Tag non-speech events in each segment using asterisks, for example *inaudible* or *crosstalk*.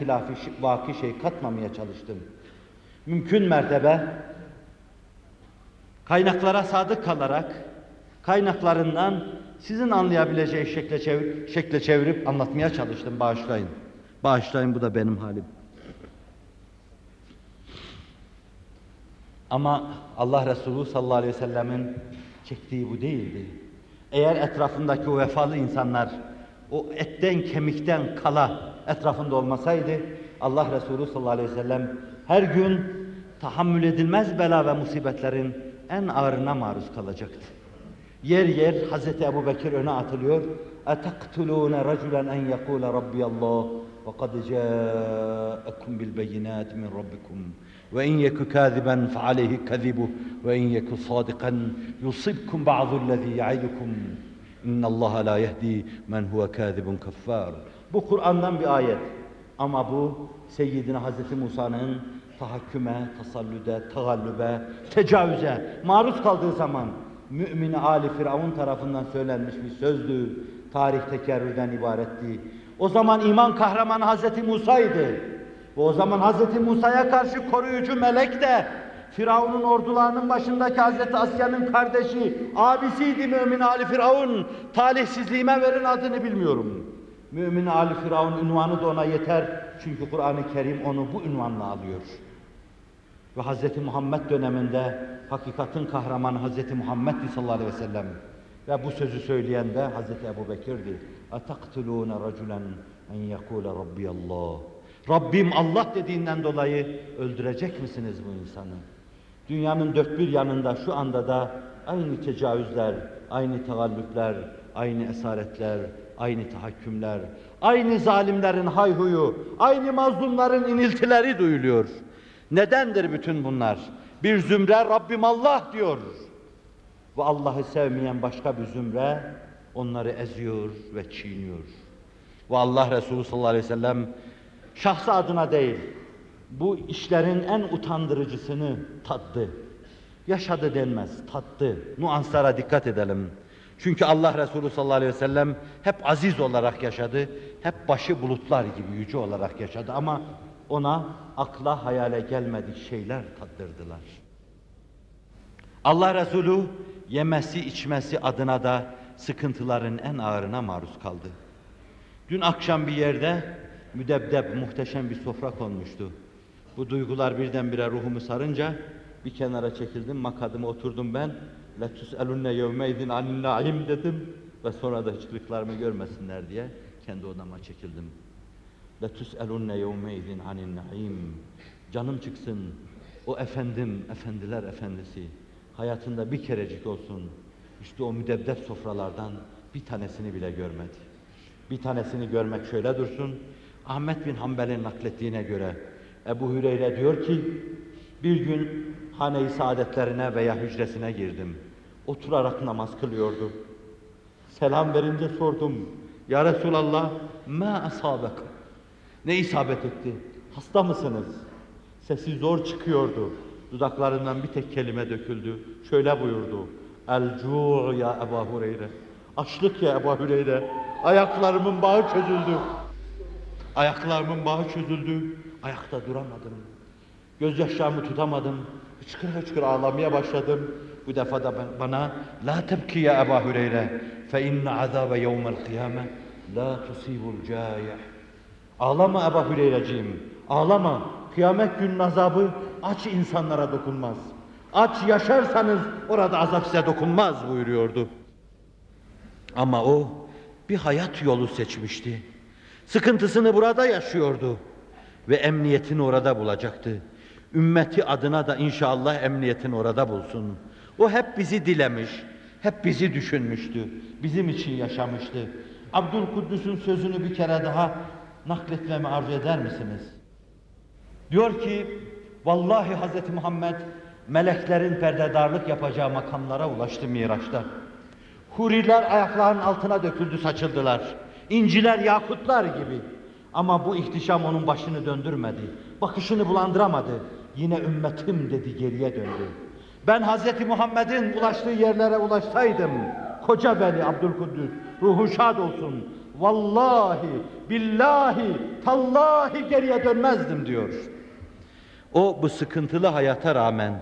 hilafı şi- vaki şey katmamaya çalıştım. Mümkün mertebe kaynaklara sadık kalarak kaynaklarından sizin anlayabileceği şekle, çevir, şekle çevirip anlatmaya çalıştım. Bağışlayın. Bağışlayın bu da benim halim. Ama Allah Resulü sallallahu aleyhi ve sellemin çektiği bu değildi. Eğer etrafındaki o vefalı insanlar o etten kemikten kala etrafında olmasaydı Allah Resulü sallallahu aleyhi ve sellem her gün tahammül edilmez bela ve musibetlerin en ağırına maruz kalacaktı. Yer yer Hazreti Ebu Bekir öne atılıyor. اَتَقْتُلُونَ رَجُلًا اَنْ يَقُولَ رَبِّيَ اللّٰهِ وَقَدْ جَاءَكُمْ بِالْبَيِّنَاتِ مِنْ رَبِّكُمْ وَاِنْ يَكُ كَاذِبًا فَعَلَيْهِ كَذِبُهُ وَاِنْ يَكُ صَادِقًا يُصِبْكُمْ بَعْضُ الَّذ۪ي يَعِدُكُمْ اِنَّ اللّٰهَ لَا يَهْدِي مَنْ هُوَ كَاذِبٌ كَفَّارٌ Bu Kur'an'dan bir ayet. Ama bu Seyyidina Hazreti Musa'nın tahakküme, tasallüde, tagallübe, tecavüze maruz kaldığı zaman mümin Ali Firavun tarafından söylenmiş bir sözdü. Tarih tekerrürden ibaretti. O zaman iman kahramanı Hazreti Musa'ydı. Ve o zaman Hazreti Musa'ya karşı koruyucu melek de Firavun'un ordularının başındaki Hazreti Asya'nın kardeşi, abisiydi mümin Ali Firavun. Talihsizliğime verin adını bilmiyorum. Mümin Ali Firavun ünvanı da ona yeter. Çünkü Kur'an-ı Kerim onu bu ünvanla alıyor. Ve Hz. Muhammed döneminde hakikatin kahramanı Hz. Muhammed'di sallallahu aleyhi ve sellem. Ve bu sözü söyleyen de Hz. Ebu Bekir'di. اَتَقْتُلُونَ رَجُلًا اَنْ يَقُولَ رَبِّيَ اللّٰهِ Rabbim Allah dediğinden dolayı öldürecek misiniz bu insanı? Dünyanın dört bir yanında şu anda da aynı tecavüzler, aynı tagallüpler, aynı esaretler, aynı tahakkümler, aynı zalimlerin hayhuyu, aynı mazlumların iniltileri duyuluyor. Nedendir bütün bunlar? Bir zümre Rabbim Allah diyor. Ve Allah'ı sevmeyen başka bir zümre onları eziyor ve çiğniyor. Ve Allah Resulü sallallahu aleyhi ve sellem şahsı adına değil, bu işlerin en utandırıcısını tattı. Yaşadı denmez, tattı. Nuanslara dikkat edelim. Çünkü Allah Resulü sallallahu aleyhi ve sellem hep aziz olarak yaşadı, hep başı bulutlar gibi yüce olarak yaşadı ama ona akla hayale gelmedik şeyler tattırdılar. Allah Resulü yemesi içmesi adına da sıkıntıların en ağırına maruz kaldı. Dün akşam bir yerde müdebdeb muhteşem bir sofra konmuştu. Bu duygular birdenbire ruhumu sarınca bir kenara çekildim, makadıma oturdum ben. Letus elunne yevmeydin anil naim dedim ve sonra da hiçliklerimi görmesinler diye kendi odama çekildim. Letus elunne yevmeydin anil naim. Canım çıksın. O efendim, efendiler efendisi hayatında bir kerecik olsun. İşte o müdebdeb sofralardan bir tanesini bile görmedi. Bir tanesini görmek şöyle dursun. Ahmet bin Hanbel'in naklettiğine göre Ebu Hüreyre diyor ki, bir gün hane-i saadetlerine veya hücresine girdim. Oturarak namaz kılıyordu. Selam verince sordum, Ya Resulallah, ma asabek? Ne isabet etti? Hasta mısınız? Sesi zor çıkıyordu. Dudaklarından bir tek kelime döküldü. Şöyle buyurdu. El-cu' ya Ebu Hureyre. Açlık ya Ebu Hureyre. Ayaklarımın bağı çözüldü. Ayaklarımın bağı çözüldü. Ayakta duramadım. Gözyaşlarımı tutamadım. Hıçkır hıçkır ağlamaya başladım. Bu defa da bana La tebki ya Ebu Hureyre fe inne azabe yevmel kıyame la tusibul cayih. Ağlama Ebu Hüreyreciğim, ağlama. Kıyamet günün azabı aç insanlara dokunmaz. Aç yaşarsanız orada azap size dokunmaz buyuruyordu. Ama o bir hayat yolu seçmişti. Sıkıntısını burada yaşıyordu ve emniyetini orada bulacaktı. Ümmeti adına da inşallah emniyetini orada bulsun. O hep bizi dilemiş, hep bizi düşünmüştü, bizim için yaşamıştı. Abdülkuddüs'ün sözünü bir kere daha nakletmemi arzu eder misiniz? Diyor ki, vallahi Hz. Muhammed meleklerin perdedarlık yapacağı makamlara ulaştı Miraç'ta. Huriler ayaklarının altına döküldü, saçıldılar. İnciler, yakutlar gibi. Ama bu ihtişam onun başını döndürmedi. Bakışını bulandıramadı. Yine ümmetim dedi geriye döndü. Ben Hz. Muhammed'in ulaştığı yerlere ulaşsaydım, koca beni Abdülkuddüs, ruhu şad olsun. Vallahi, billahi, tallahi geriye dönmezdim diyor. O bu sıkıntılı hayata rağmen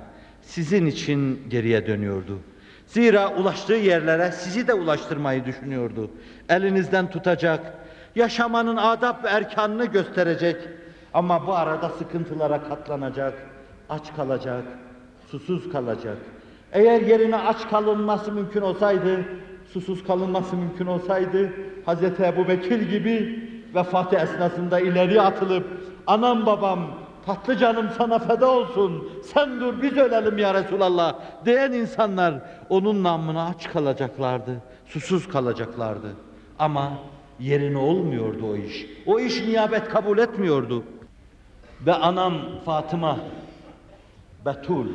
sizin için geriye dönüyordu. Zira ulaştığı yerlere sizi de ulaştırmayı düşünüyordu. Elinizden tutacak, yaşamanın adab ve erkanını gösterecek. Ama bu arada sıkıntılara katlanacak, aç kalacak, susuz kalacak. Eğer yerine aç kalınması mümkün olsaydı, susuz kalınması mümkün olsaydı, Hz. Ebu Bekir gibi vefatı esnasında ileri atılıp, anam babam, tatlı canım sana feda olsun, sen dur biz ölelim ya Resulallah diyen insanlar onun namına aç kalacaklardı, susuz kalacaklardı. Ama yerine olmuyordu o iş. O iş niyabet kabul etmiyordu. Ve anam Fatıma, Betul,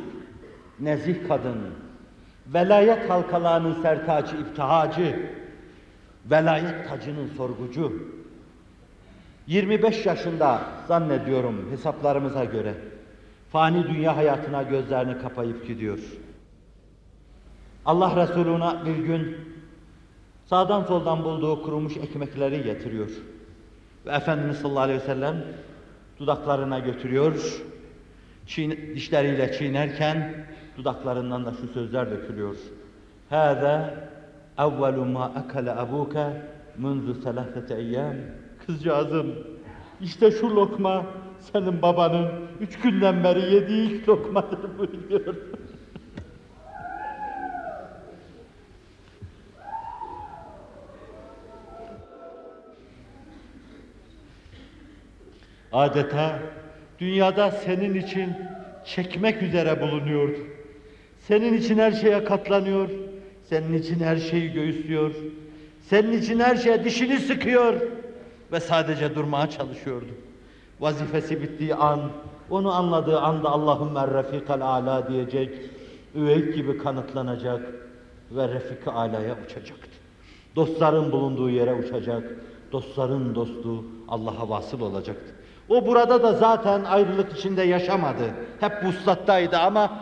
nezih kadın, velayet halkalarının sertacı, iftihacı, velayet tacının sorgucu, 25 yaşında zannediyorum hesaplarımıza göre fani dünya hayatına gözlerini kapayıp gidiyor. Allah Resuluna bir gün sağdan soldan bulduğu kurumuş ekmekleri getiriyor. Ve Efendimiz sallallahu aleyhi ve sellem dudaklarına götürüyor. Çiğne, dişleriyle çiğnerken dudaklarından da şu sözler dökülüyor. Hâzâ evvelu mâ ekele abuke munzu selâfete eyyâm. Kızcağızım, işte şu lokma senin babanın üç günden beri yediği ilk *laughs* lokmadır buyuruyor. Adeta dünyada senin için çekmek üzere bulunuyordu. Senin için her şeye katlanıyor, senin için her şeyi göğüslüyor, senin için her şeye dişini sıkıyor ve sadece durmaya çalışıyordu. Vazifesi bittiği an, onu anladığı anda Allahümme refikal ala diyecek, üveyk gibi kanıtlanacak ve refik alaya uçacaktı. Dostların bulunduğu yere uçacak, dostların dostu Allah'a vasıl olacaktı. O burada da zaten ayrılık içinde yaşamadı. Hep vuslattaydı ama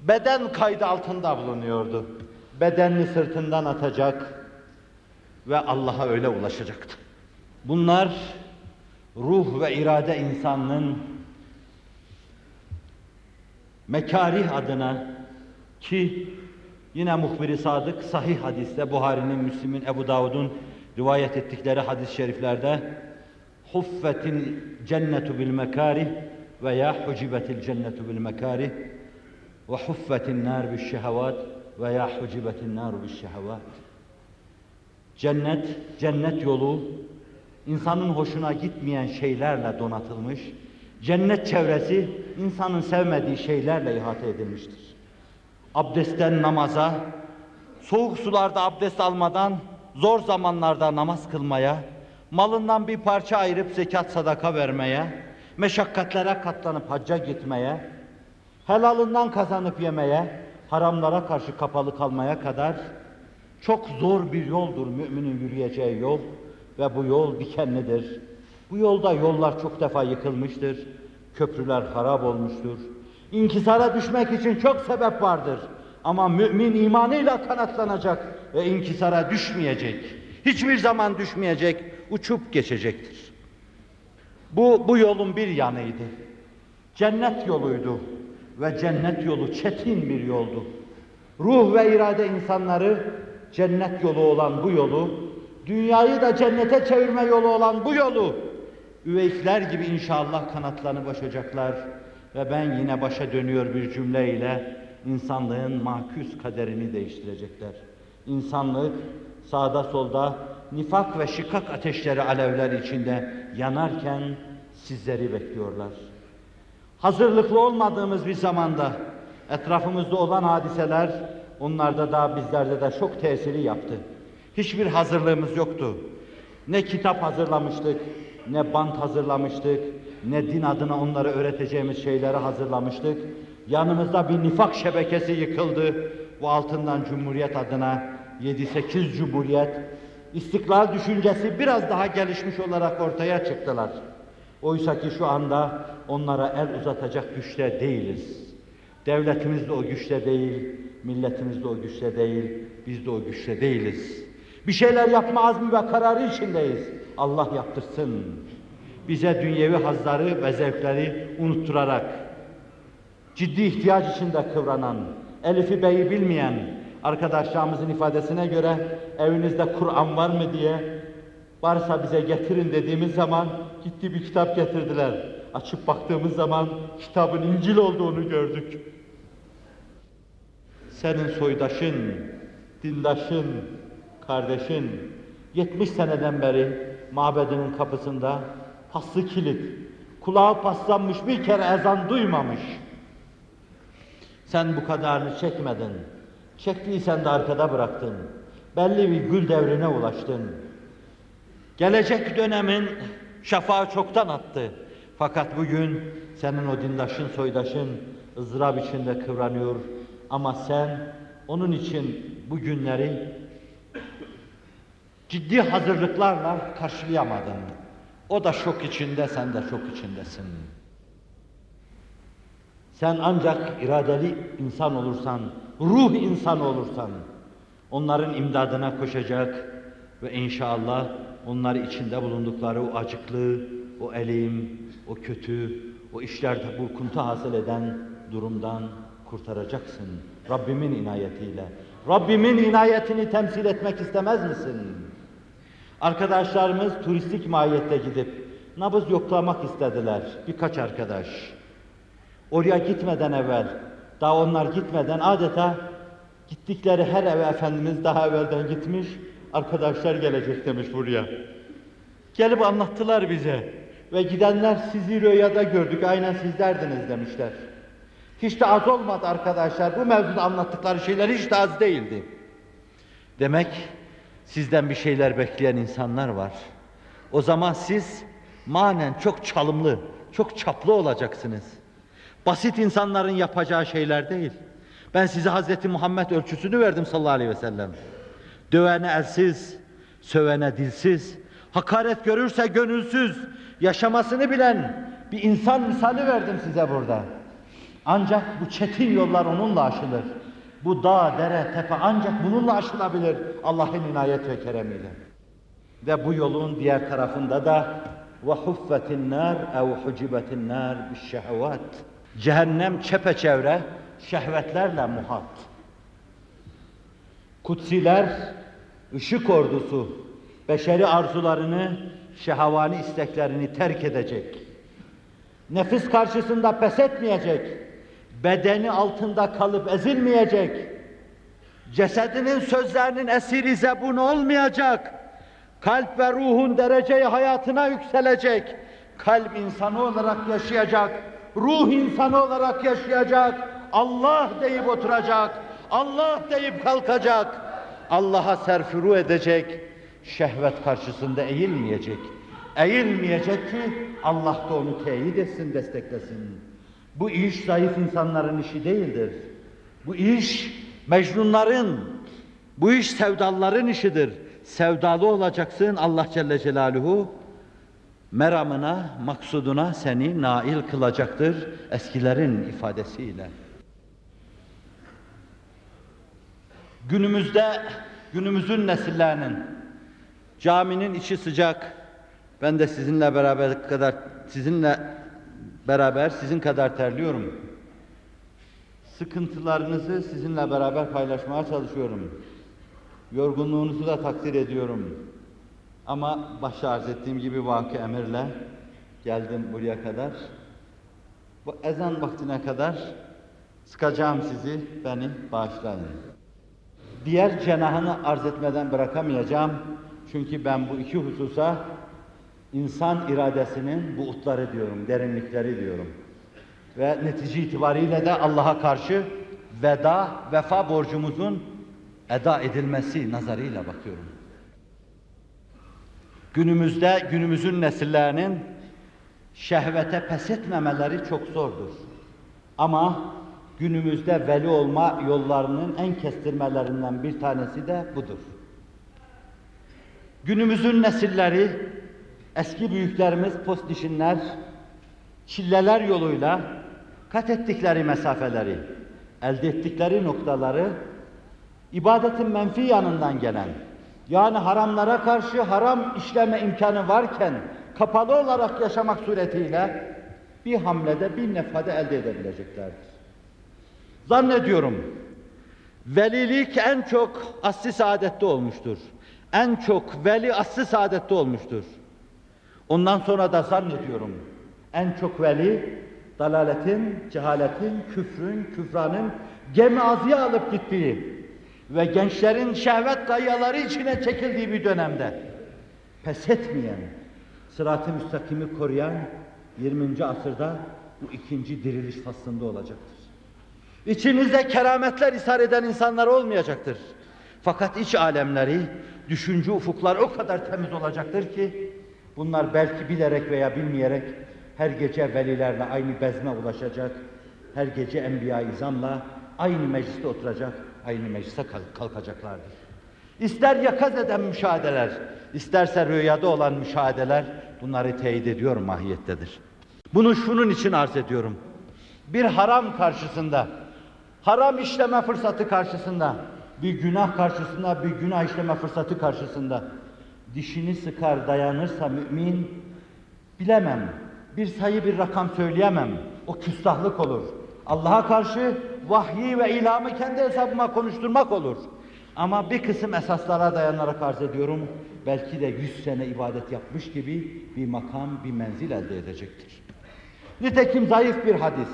beden kaydı altında bulunuyordu. Bedenini sırtından atacak ve Allah'a öyle ulaşacaktı. Bunlar ruh ve irade insanının mekarih adına ki yine muhbiri sadık sahih hadiste Buhari'nin, Müslim'in, Ebu Davud'un rivayet ettikleri hadis-i şeriflerde huffetil cennetu bil mekarih veya hucibetil cennetu bil mekarih ve huffetin nar bil şehavat veya hucibetin nar bil şehavat Cennet, cennet yolu insanın hoşuna gitmeyen şeylerle donatılmış, cennet çevresi insanın sevmediği şeylerle ihate edilmiştir. Abdestten namaza, soğuk sularda abdest almadan zor zamanlarda namaz kılmaya, malından bir parça ayırıp zekat sadaka vermeye, meşakkatlere katlanıp hacca gitmeye, helalından kazanıp yemeye, haramlara karşı kapalı kalmaya kadar çok zor bir yoldur müminin yürüyeceği yol ve bu yol dikenlidir. Bu yolda yollar çok defa yıkılmıştır, köprüler harap olmuştur. İnkisara düşmek için çok sebep vardır. Ama mümin imanıyla kanatlanacak ve inkisara düşmeyecek. Hiçbir zaman düşmeyecek, uçup geçecektir. Bu, bu yolun bir yanıydı. Cennet yoluydu ve cennet yolu çetin bir yoldu. Ruh ve irade insanları cennet yolu olan bu yolu, dünyayı da cennete çevirme yolu olan bu yolu, üveykler gibi inşallah kanatlarını başacaklar ve ben yine başa dönüyor bir cümleyle insanlığın maküs kaderini değiştirecekler. İnsanlık sağda solda nifak ve şikak ateşleri alevler içinde yanarken sizleri bekliyorlar. Hazırlıklı olmadığımız bir zamanda etrafımızda olan hadiseler onlarda da bizlerde de çok tesiri yaptı. Hiçbir hazırlığımız yoktu. Ne kitap hazırlamıştık, ne bant hazırlamıştık, ne din adına onlara öğreteceğimiz şeyleri hazırlamıştık. Yanımızda bir nifak şebekesi yıkıldı. Bu altından Cumhuriyet adına 7-8 Cumhuriyet, istiklal düşüncesi biraz daha gelişmiş olarak ortaya çıktılar. Oysa ki şu anda onlara el uzatacak güçte değiliz. Devletimiz de o güçte değil, milletimiz de o güçte değil, biz de o güçte değiliz. Bir şeyler yapma azmi ve kararı içindeyiz. Allah yaptırsın. Bize dünyevi hazları ve zevkleri unutturarak, ciddi ihtiyaç içinde kıvranan, Elif'i Bey'i bilmeyen arkadaşlarımızın ifadesine göre evinizde Kur'an var mı diye varsa bize getirin dediğimiz zaman gitti bir kitap getirdiler. Açıp baktığımız zaman kitabın İncil olduğunu gördük. Senin soydaşın, dindaşın, kardeşin 70 seneden beri mabedinin kapısında paslı kilit, kulağı paslanmış bir kere ezan duymamış. Sen bu kadarını çekmedin. Çektiysen de arkada bıraktın. Belli bir gül devrine ulaştın. Gelecek dönemin şafağı çoktan attı. Fakat bugün senin o dindaşın, soydaşın ızdırap içinde kıvranıyor. Ama sen onun için bu günleri ciddi hazırlıklarla karşılayamadın. O da şok içinde, sen de şok içindesin. Sen ancak iradeli insan olursan, ruh insan olursan, onların imdadına koşacak ve inşallah onları içinde bulundukları o acıklı, o elim, o kötü, o işlerde burkuntu hasıl eden durumdan kurtaracaksın. Rabbimin inayetiyle. Rabbimin inayetini temsil etmek istemez misin? Arkadaşlarımız turistik mahiyette gidip nabız yoklamak istediler. Birkaç arkadaş. Oraya gitmeden evvel, daha onlar gitmeden adeta gittikleri her eve Efendimiz daha evvelden gitmiş, arkadaşlar gelecek demiş buraya. Gelip anlattılar bize ve gidenler sizi rüyada gördük, aynen sizlerdiniz demişler. Hiç de az olmadı arkadaşlar, bu mevzuda anlattıkları şeyler hiç de az değildi. Demek sizden bir şeyler bekleyen insanlar var. O zaman siz manen çok çalımlı, çok çaplı olacaksınız. Basit insanların yapacağı şeyler değil. Ben size Hazreti Muhammed ölçüsünü verdim sallallahu aleyhi ve sellem. Dövene elsiz, sövene dilsiz, hakaret görürse gönülsüz, yaşamasını bilen bir insan misali verdim size burada. Ancak bu çetin yollar onunla aşılır. Bu dağ, dere, tepe ancak bununla aşılabilir Allah'ın inayet ve keremiyle. Ve bu yolun diğer tarafında da وَحُفَّتِ النَّارِ اَوْ حُجِبَتِ النَّارِ بِالشَّهَوَاتِ Cehennem çepeçevre şehvetlerle muhat. Kutsiler, ışık ordusu, beşeri arzularını, şehavani isteklerini terk edecek. Nefis karşısında pes etmeyecek. Bedeni altında kalıp ezilmeyecek. Cesedinin sözlerinin esiri zebun olmayacak. Kalp ve ruhun dereceyi hayatına yükselecek. Kalp insanı olarak yaşayacak. Ruh insanı olarak yaşayacak. Allah deyip oturacak. Allah deyip kalkacak. Allah'a serfuru edecek. Şehvet karşısında eğilmeyecek. Eğilmeyecek ki Allah da onu teyit etsin, desteklesin. Bu iş zayıf insanların işi değildir. Bu iş mecnunların, bu iş sevdalıların işidir. Sevdalı olacaksın Allah Celle Celaluhu meramına, maksuduna seni nail kılacaktır eskilerin ifadesiyle. Günümüzde, günümüzün nesillerinin caminin içi sıcak, ben de sizinle beraber kadar sizinle beraber sizin kadar terliyorum. Sıkıntılarınızı sizinle beraber paylaşmaya çalışıyorum. Yorgunluğunuzu da takdir ediyorum. Ama başta arz ettiğim gibi vakı emirle geldim buraya kadar. Bu ezan vaktine kadar sıkacağım sizi, beni bağışlayın. Diğer cenahını arz etmeden bırakamayacağım. Çünkü ben bu iki hususa insan iradesinin buğutları diyorum, derinlikleri diyorum. Ve netice itibariyle de Allah'a karşı veda, vefa borcumuzun eda edilmesi nazarıyla bakıyorum. Günümüzde günümüzün nesillerinin şehvete pes etmemeleri çok zordur. Ama günümüzde veli olma yollarının en kestirmelerinden bir tanesi de budur. Günümüzün nesilleri, eski büyüklerimiz postişinler, çilleler yoluyla kat ettikleri mesafeleri, elde ettikleri noktaları, ibadetin menfi yanından gelen, Yani haramlara karşı haram işleme imkanı varken kapalı olarak yaşamak suretiyle bir hamlede bir nefade elde edebileceklerdir. Zannediyorum velilik en çok asli saadette olmuştur. En çok veli asli saadette olmuştur. Ondan sonra da zannediyorum en çok veli dalaletin, cehaletin, küfrün, küfranın gemi azıya alıp gittiği ve gençlerin şehvet kayaları içine çekildiği bir dönemde pes etmeyen, sırat-ı müstakimi koruyan 20. asırda bu ikinci diriliş faslında olacaktır. İçinizde kerametler ishar eden insanlar olmayacaktır. Fakat iç alemleri, düşünce ufuklar o kadar temiz olacaktır ki bunlar belki bilerek veya bilmeyerek her gece velilerle aynı bezme ulaşacak, her gece enbiya izamla aynı mecliste oturacak, aynı meclise kalkacaklardır. İster yakaz eden müşahedeler, isterse rüyada olan müşahedeler bunları teyit ediyor mahiyettedir. Bunu şunun için arz ediyorum. Bir haram karşısında, haram işleme fırsatı karşısında, bir günah karşısında, bir günah işleme fırsatı karşısında dişini sıkar dayanırsa mümin bilemem. Bir sayı bir rakam söyleyemem. O küstahlık olur. Allah'a karşı vahyi ve ilamı kendi hesabıma konuşturmak olur. Ama bir kısım esaslara dayanarak arz ediyorum. Belki de yüz sene ibadet yapmış gibi bir makam, bir menzil elde edecektir. Nitekim zayıf bir hadis.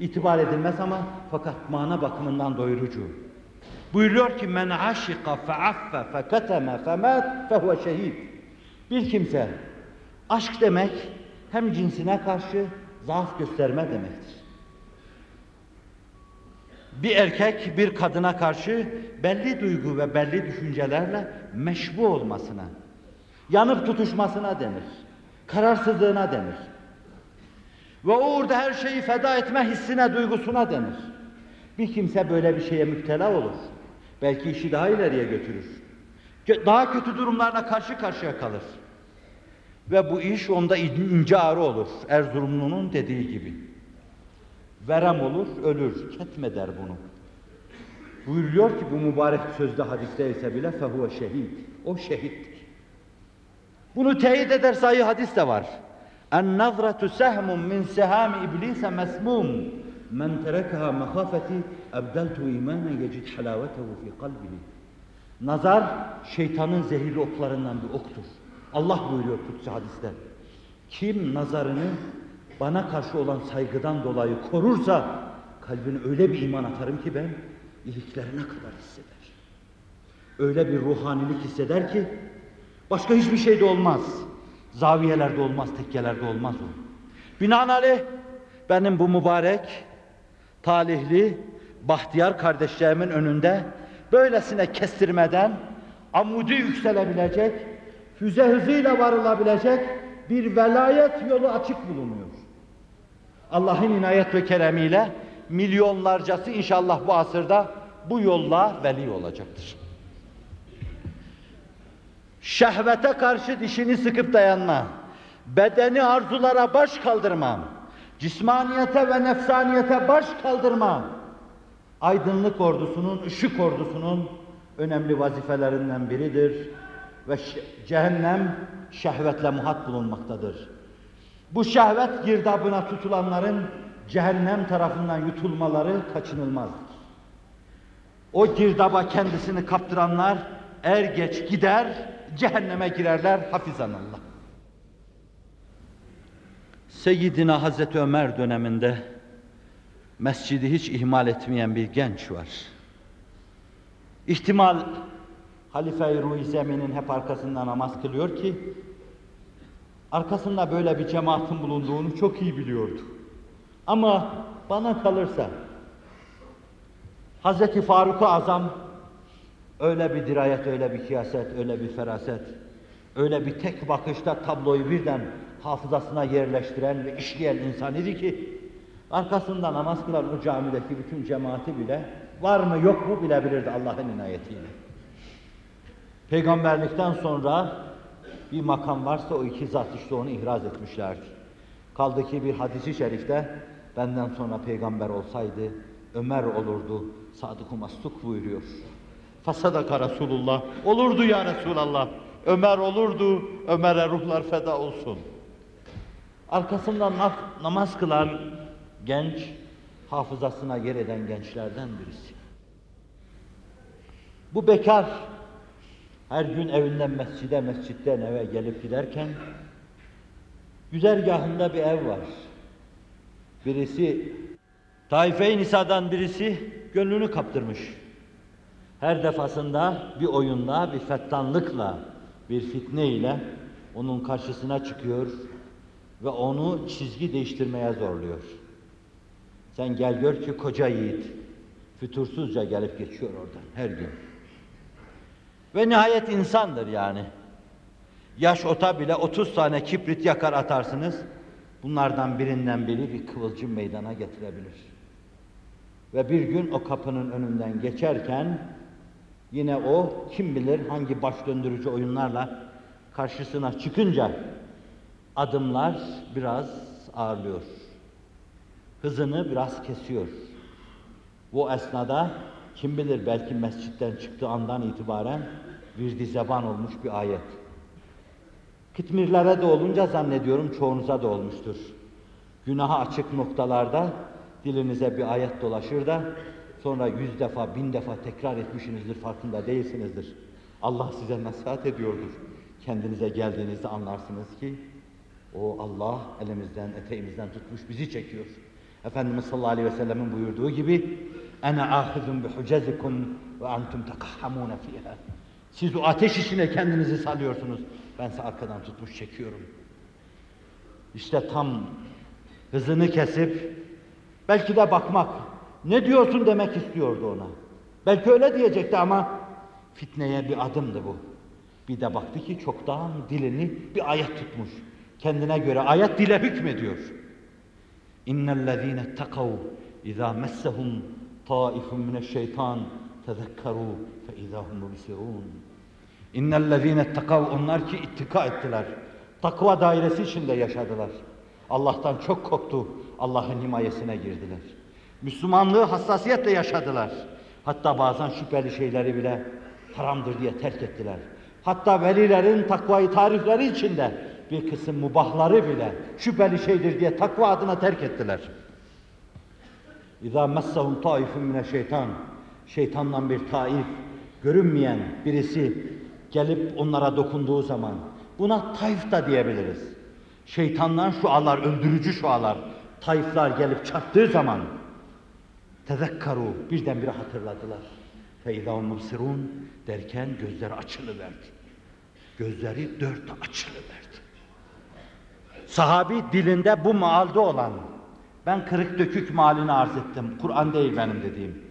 itibar edilmez ama fakat mana bakımından doyurucu. Buyuruyor ki men aşika feaffe feketeme femat fehuve şehid. Bir kimse aşk demek hem cinsine karşı zaaf gösterme demektir. Bir erkek bir kadına karşı belli duygu ve belli düşüncelerle meşbu olmasına, yanıp tutuşmasına denir. Kararsızlığına denir. Ve orada her şeyi feda etme hissine, duygusuna denir. Bir kimse böyle bir şeye müptela olur. Belki işi daha ileriye götürür. Daha kötü durumlarla karşı karşıya kalır. Ve bu iş onda ince ağrı olur. Erzurumlu'nun dediği gibi. Verem olur, ölür. Ketme der bunu. Buyuruyor ki bu mübarek sözde hadiste ise bile fehuve şehit. O şehittir. Bunu teyit eder sayı hadis de var. En nazratu sehmun min sehami iblise mesmum. Men terekaha mehafeti ebdeltu imanen yecid halavetehu fi kalbihi. Nazar şeytanın zehirli oklarından bir oktur. Allah buyuruyor kutsi hadiste. Kim nazarını bana karşı olan saygıdan dolayı korursa kalbine öyle bir iman atarım ki ben iliklerine kadar hisseder. Öyle bir ruhanilik hisseder ki başka hiçbir şeyde olmaz. Zaviyelerde olmaz, tekkelerde olmaz o. Binaenaleyh benim bu mübarek, talihli, bahtiyar kardeşlerimin önünde böylesine kestirmeden amudi yükselebilecek, füze hızıyla varılabilecek bir velayet yolu açık bulunuyor. Allah'ın inayet ve keremiyle milyonlarcası inşallah bu asırda bu yolla veli olacaktır. Şehvete karşı dişini sıkıp dayanma, bedeni arzulara baş kaldırma, cismaniyete ve nefsaniyete baş kaldırma, aydınlık ordusunun, ışık ordusunun önemli vazifelerinden biridir ve cehennem şehvetle muhat bulunmaktadır. Bu şehvet girdabına tutulanların cehennem tarafından yutulmaları kaçınılmazdır. O girdaba kendisini kaptıranlar er geç gider, cehenneme girerler hafizanallah. Seyyidina Hazreti Ömer döneminde mescidi hiç ihmal etmeyen bir genç var. İhtimal Halife-i Ruhi Zemin'in hep arkasında namaz kılıyor ki arkasında böyle bir cemaatin bulunduğunu çok iyi biliyordu. Ama bana kalırsa Hazreti Faruk-u Azam öyle bir dirayet, öyle bir kiyaset, öyle bir feraset, öyle bir tek bakışta tabloyu birden hafızasına yerleştiren ve işleyen insan idi ki arkasında namaz kılan o camideki bütün cemaati bile var mı yok mu bilebilirdi Allah'ın inayetiyle. Peygamberlikten sonra bir makam varsa o iki zat işte onu ihraz etmişlerdir. Kaldı ki bir hadisi şerifte benden sonra peygamber olsaydı Ömer olurdu. Sadık-ı Mastuk buyuruyor. Fasadaka Resulullah. Olurdu ya Resulallah. Ömer olurdu. Ömer'e ruhlar feda olsun. Arkasından namaz kılan genç, hafızasına yer eden gençlerden birisi. Bu bekar, her gün evinden mescide, mescitten eve gelip giderken, güzergahında bir ev var. Birisi, Taife-i Nisa'dan birisi gönlünü kaptırmış. Her defasında bir oyunda, bir fettanlıkla, bir fitne ile onun karşısına çıkıyor ve onu çizgi değiştirmeye zorluyor. Sen gel gör ki koca yiğit fütursuzca gelip geçiyor oradan her gün. Ve nihayet insandır yani. Yaş ota bile 30 tane kibrit yakar atarsınız. Bunlardan birinden biri bir kıvılcım meydana getirebilir. Ve bir gün o kapının önünden geçerken yine o kim bilir hangi baş döndürücü oyunlarla karşısına çıkınca adımlar biraz ağırlıyor. Hızını biraz kesiyor. Bu esnada kim bilir belki mescitten çıktığı andan itibaren virdi zeban olmuş bir ayet. Kıtmirlere de olunca zannediyorum çoğunuza da olmuştur. Günaha açık noktalarda dilinize bir ayet dolaşır da sonra yüz defa, bin defa tekrar etmişsinizdir, farkında değilsinizdir. Allah size nasihat ediyordur. Kendinize geldiğinizde anlarsınız ki o Allah elimizden, eteğimizden tutmuş bizi çekiyor. Efendimiz sallallahu aleyhi ve sellemin buyurduğu gibi ene ahizun bi hucezikum ve entum tekahhamune fiha. Siz o ateş içine kendinizi salıyorsunuz. Ben size arkadan tutmuş çekiyorum. İşte tam hızını kesip belki de bakmak, ne diyorsun demek istiyordu ona. Belki öyle diyecekti ama fitneye bir adımdı bu. Bir de baktı ki çoktan dilini bir ayet tutmuş. Kendine göre ayet dile hükmediyor. İnnellezîne takav izâ messehum taifun mineşşeytan tezekkerû fe izâhum mubsirûn. İnnellezîne takav onlar ki ittika ettiler. Takva dairesi içinde yaşadılar. Allah'tan çok korktu. Allah'ın himayesine girdiler. Müslümanlığı hassasiyetle yaşadılar. Hatta bazen şüpheli şeyleri bile haramdır diye terk ettiler. Hatta velilerin takvayı tarifleri içinde bir kısım mubahları bile şüpheli şeydir diye takva adına terk ettiler. İza messahum taifun mine şeytan. Şeytandan bir taif, görünmeyen birisi gelip onlara dokunduğu zaman buna taif da diyebiliriz. Şeytandan şualar, öldürücü şualar, taifler gelip çarptığı zaman tezekkaru birdenbire hatırladılar. Feydâhum mubsirûn derken gözleri açılıverdi. Gözleri dört açılıverdi. Sahabi dilinde bu maalde olan, ben kırık dökük malini arz ettim. Kur'an değil benim dediğim.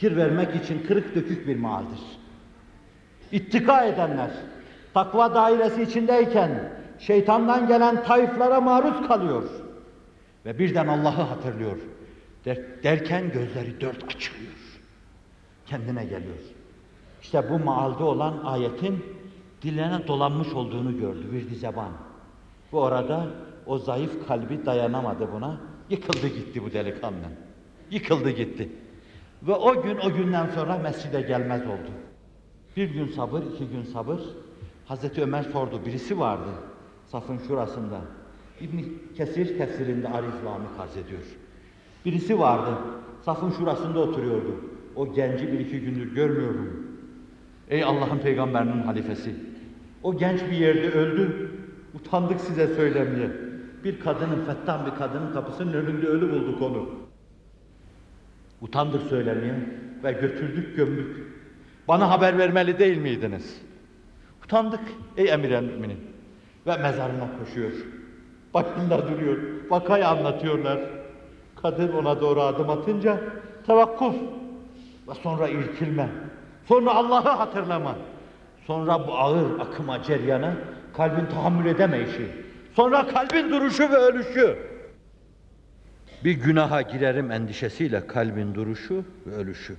Fikir vermek için kırık dökük bir maldır. İttika edenler, takva dairesi içindeyken şeytandan gelen tayflara maruz kalıyor. Ve birden Allah'ı hatırlıyor. Der, derken gözleri dört açılıyor. Kendine geliyor. İşte bu maalde olan ayetin diline dolanmış olduğunu gördü bir zeban. Bu arada o zayıf kalbi dayanamadı buna. Yıkıldı gitti bu delikanlı. Yıkıldı gitti. Ve o gün o günden sonra mescide gelmez oldu. Bir gün sabır, iki gün sabır. Hazreti Ömer sordu. Birisi vardı safın şurasında. İbn Kesir tefsirinde Arif Vami arz ediyor. Birisi vardı. Safın şurasında oturuyordu. O genci bir iki gündür görmüyorum. Ey Allah'ın peygamberinin halifesi. O genç bir yerde öldü. Utandık size söylemeye. Bir kadının, fettan bir kadının kapısının önünde ölü bulduk onu. Utandık söylemeye ve götürdük gömdük. Bana haber vermeli değil miydiniz? Utandık ey emir müminin. Ve mezarına koşuyor. Başında duruyor. Vakayı anlatıyorlar. Kadın ona doğru adım atınca tevakkuf ve sonra irkilme. Sonra Allah'ı hatırlama. Sonra bu ağır akıma, ceryana kalbin tahammül edemeyişi. Sonra kalbin duruşu ve ölüşü Bir günaha girerim endişesiyle kalbin duruşu ve ölüşü.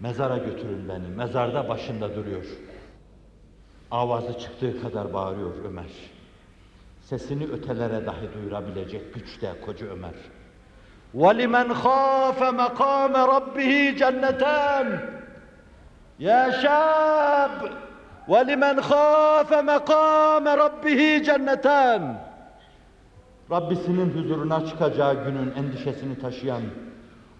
Mezara götürün beni. Mezarda başında duruyor. Avazı çıktığı kadar bağırıyor Ömer. Sesini ötelere dahi duyurabilecek güçte koca Ömer. وَلِمَنْ خَافَ مَقَامَ رَبِّهِ جَنَّتَانِ يَا شَابْ وَلِمَنْ خَافَ مَقَامَ رَبِّهِ جَنَّتَانِ Rabbisinin huzuruna çıkacağı günün endişesini taşıyan,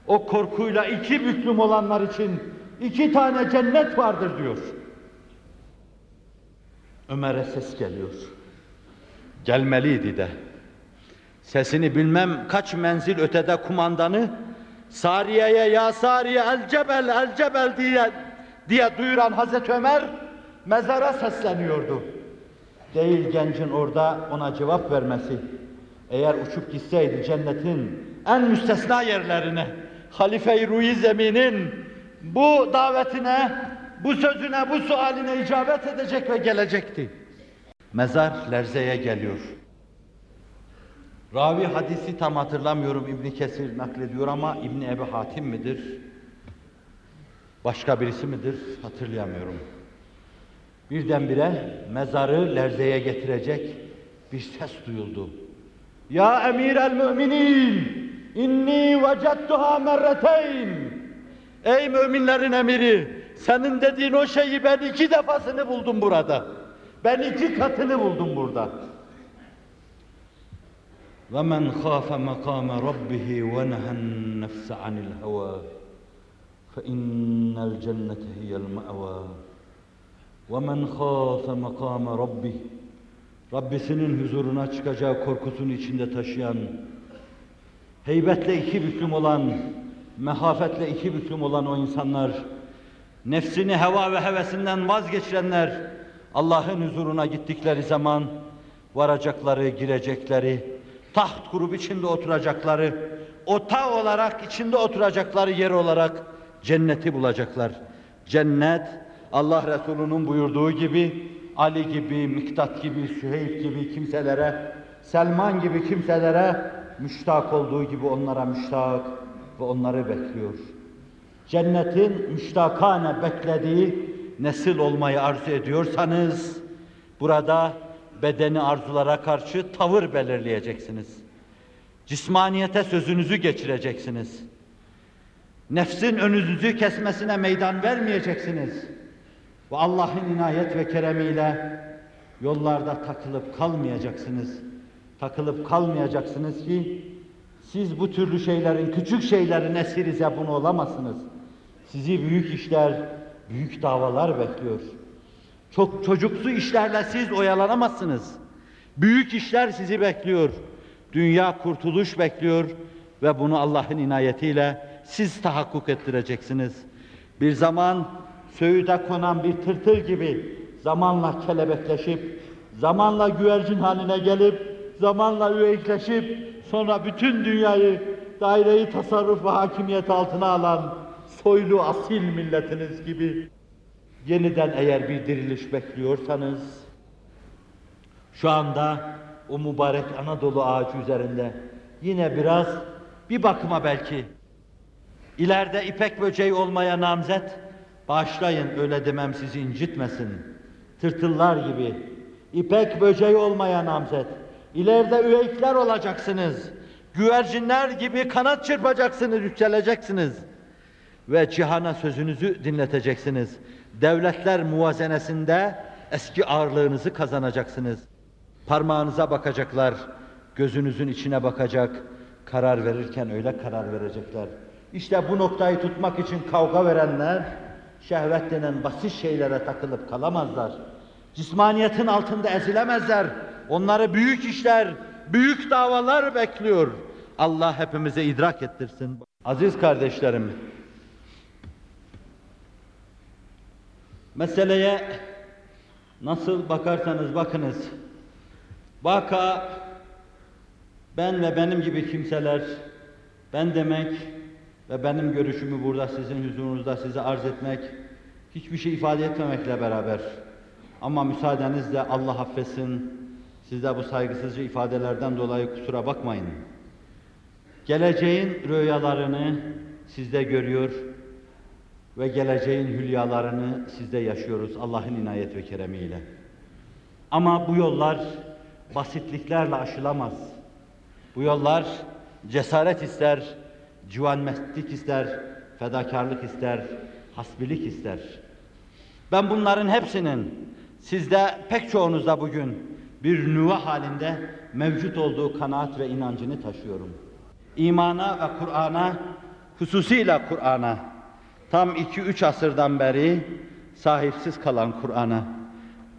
o korkuyla iki büklüm olanlar için iki tane cennet vardır diyor. Ömer'e ses geliyor. Gelmeliydi de. Sesini bilmem kaç menzil ötede kumandanı Sariye'ye ya Sariye el cebel el cebel diye diye duyuran Hazreti Ömer mezara sesleniyordu. Değil gencin orada ona cevap vermesi. Eğer uçup gitseydi cennetin en müstesna yerlerine, Halife-i Ruhi Zemin'in bu davetine, bu sözüne, bu sualine icabet edecek ve gelecekti. Mezar Lerze'ye geliyor. Ravi hadisi tam hatırlamıyorum İbn Kesir naklediyor ama İbn Ebi Hatim midir? Başka birisi midir? Hatırlayamıyorum. Birdenbire mezarı Lerze'ye getirecek bir ses duyuldu. Ya emir el müminin inni vecettuha merreteyn Ey müminlerin emiri senin dediğin o şeyi ben iki defasını buldum burada. Ben iki katını buldum burada. وَمَنْ خَافَ مَقَامَ رَبِّهِ وَنَهَى النَّفْسَ عَنِ الْهَوَى فَإِنَّ الْجَنَّةَ هِيَ الْمَأْوَى وَمَنْ خَافَ مَقَامَ رَبِّهِ Rabbisinin huzuruna çıkacağı korkusunu içinde taşıyan, heybetle iki büklüm olan, mehafetle iki büklüm olan o insanlar, nefsini heva ve hevesinden vazgeçirenler, Allah'ın huzuruna gittikleri zaman varacakları, girecekleri, taht kurup içinde oturacakları, ota olarak içinde oturacakları yer olarak cenneti bulacaklar. Cennet, Allah Resulü'nün buyurduğu gibi, Ali gibi, Miktat gibi, Süheyb gibi kimselere, Selman gibi kimselere müştak olduğu gibi onlara müştak ve onları bekliyor. Cennetin müştakane beklediği nesil olmayı arzu ediyorsanız, burada bedeni arzulara karşı tavır belirleyeceksiniz. Cismaniyete sözünüzü geçireceksiniz. Nefsin önünüzü kesmesine meydan vermeyeceksiniz. Ve Allah'ın inayet ve keremiyle yollarda takılıp kalmayacaksınız. Takılıp kalmayacaksınız ki siz bu türlü şeylerin, küçük şeylerin esiri zebunu olamazsınız. Sizi büyük işler, büyük davalar bekliyor. Çok çocuksu işlerle siz oyalanamazsınız. Büyük işler sizi bekliyor. Dünya kurtuluş bekliyor ve bunu Allah'ın inayetiyle siz tahakkuk ettireceksiniz. Bir zaman söğüde konan bir tırtıl gibi zamanla kelebekleşip, zamanla güvercin haline gelip, zamanla üveyikleşip, sonra bütün dünyayı daireyi tasarruf ve hakimiyet altına alan soylu asil milletiniz gibi yeniden eğer bir diriliş bekliyorsanız, şu anda o mübarek Anadolu ağacı üzerinde yine biraz bir bakıma belki ileride ipek böceği olmaya namzet bağışlayın öyle demem sizi incitmesin. Tırtıllar gibi ipek böceği olmaya namzet. İleride üveykler olacaksınız. Güvercinler gibi kanat çırpacaksınız, yükseleceksiniz. Ve cihana sözünüzü dinleteceksiniz. Devletler muvazenesinde eski ağırlığınızı kazanacaksınız. Parmağınıza bakacaklar, gözünüzün içine bakacak, karar verirken öyle karar verecekler. İşte bu noktayı tutmak için kavga verenler, şehvet denen basit şeylere takılıp kalamazlar. Cismaniyetin altında ezilemezler. Onları büyük işler, büyük davalar bekliyor. Allah hepimize idrak ettirsin. Aziz kardeşlerim, meseleye nasıl bakarsanız bakınız, vaka ben ve benim gibi kimseler, ben demek ve benim görüşümü burada sizin huzurunuzda size arz etmek, hiçbir şey ifade etmemekle beraber, ama müsaadenizle Allah affetsin, siz bu saygısızca ifadelerden dolayı kusura bakmayın. Geleceğin rüyalarını sizde görüyor ve geleceğin hülyalarını sizde yaşıyoruz Allah'ın inayet ve keremiyle. Ama bu yollar basitliklerle aşılamaz. Bu yollar cesaret ister, civanmetlik ister, fedakarlık ister, hasbilik ister. Ben bunların hepsinin sizde pek çoğunuzda bugün bir nüve halinde mevcut olduğu kanaat ve inancını taşıyorum. İmana ve Kur'an'a, hususiyle Kur'an'a, tam iki üç asırdan beri sahipsiz kalan Kur'an'a,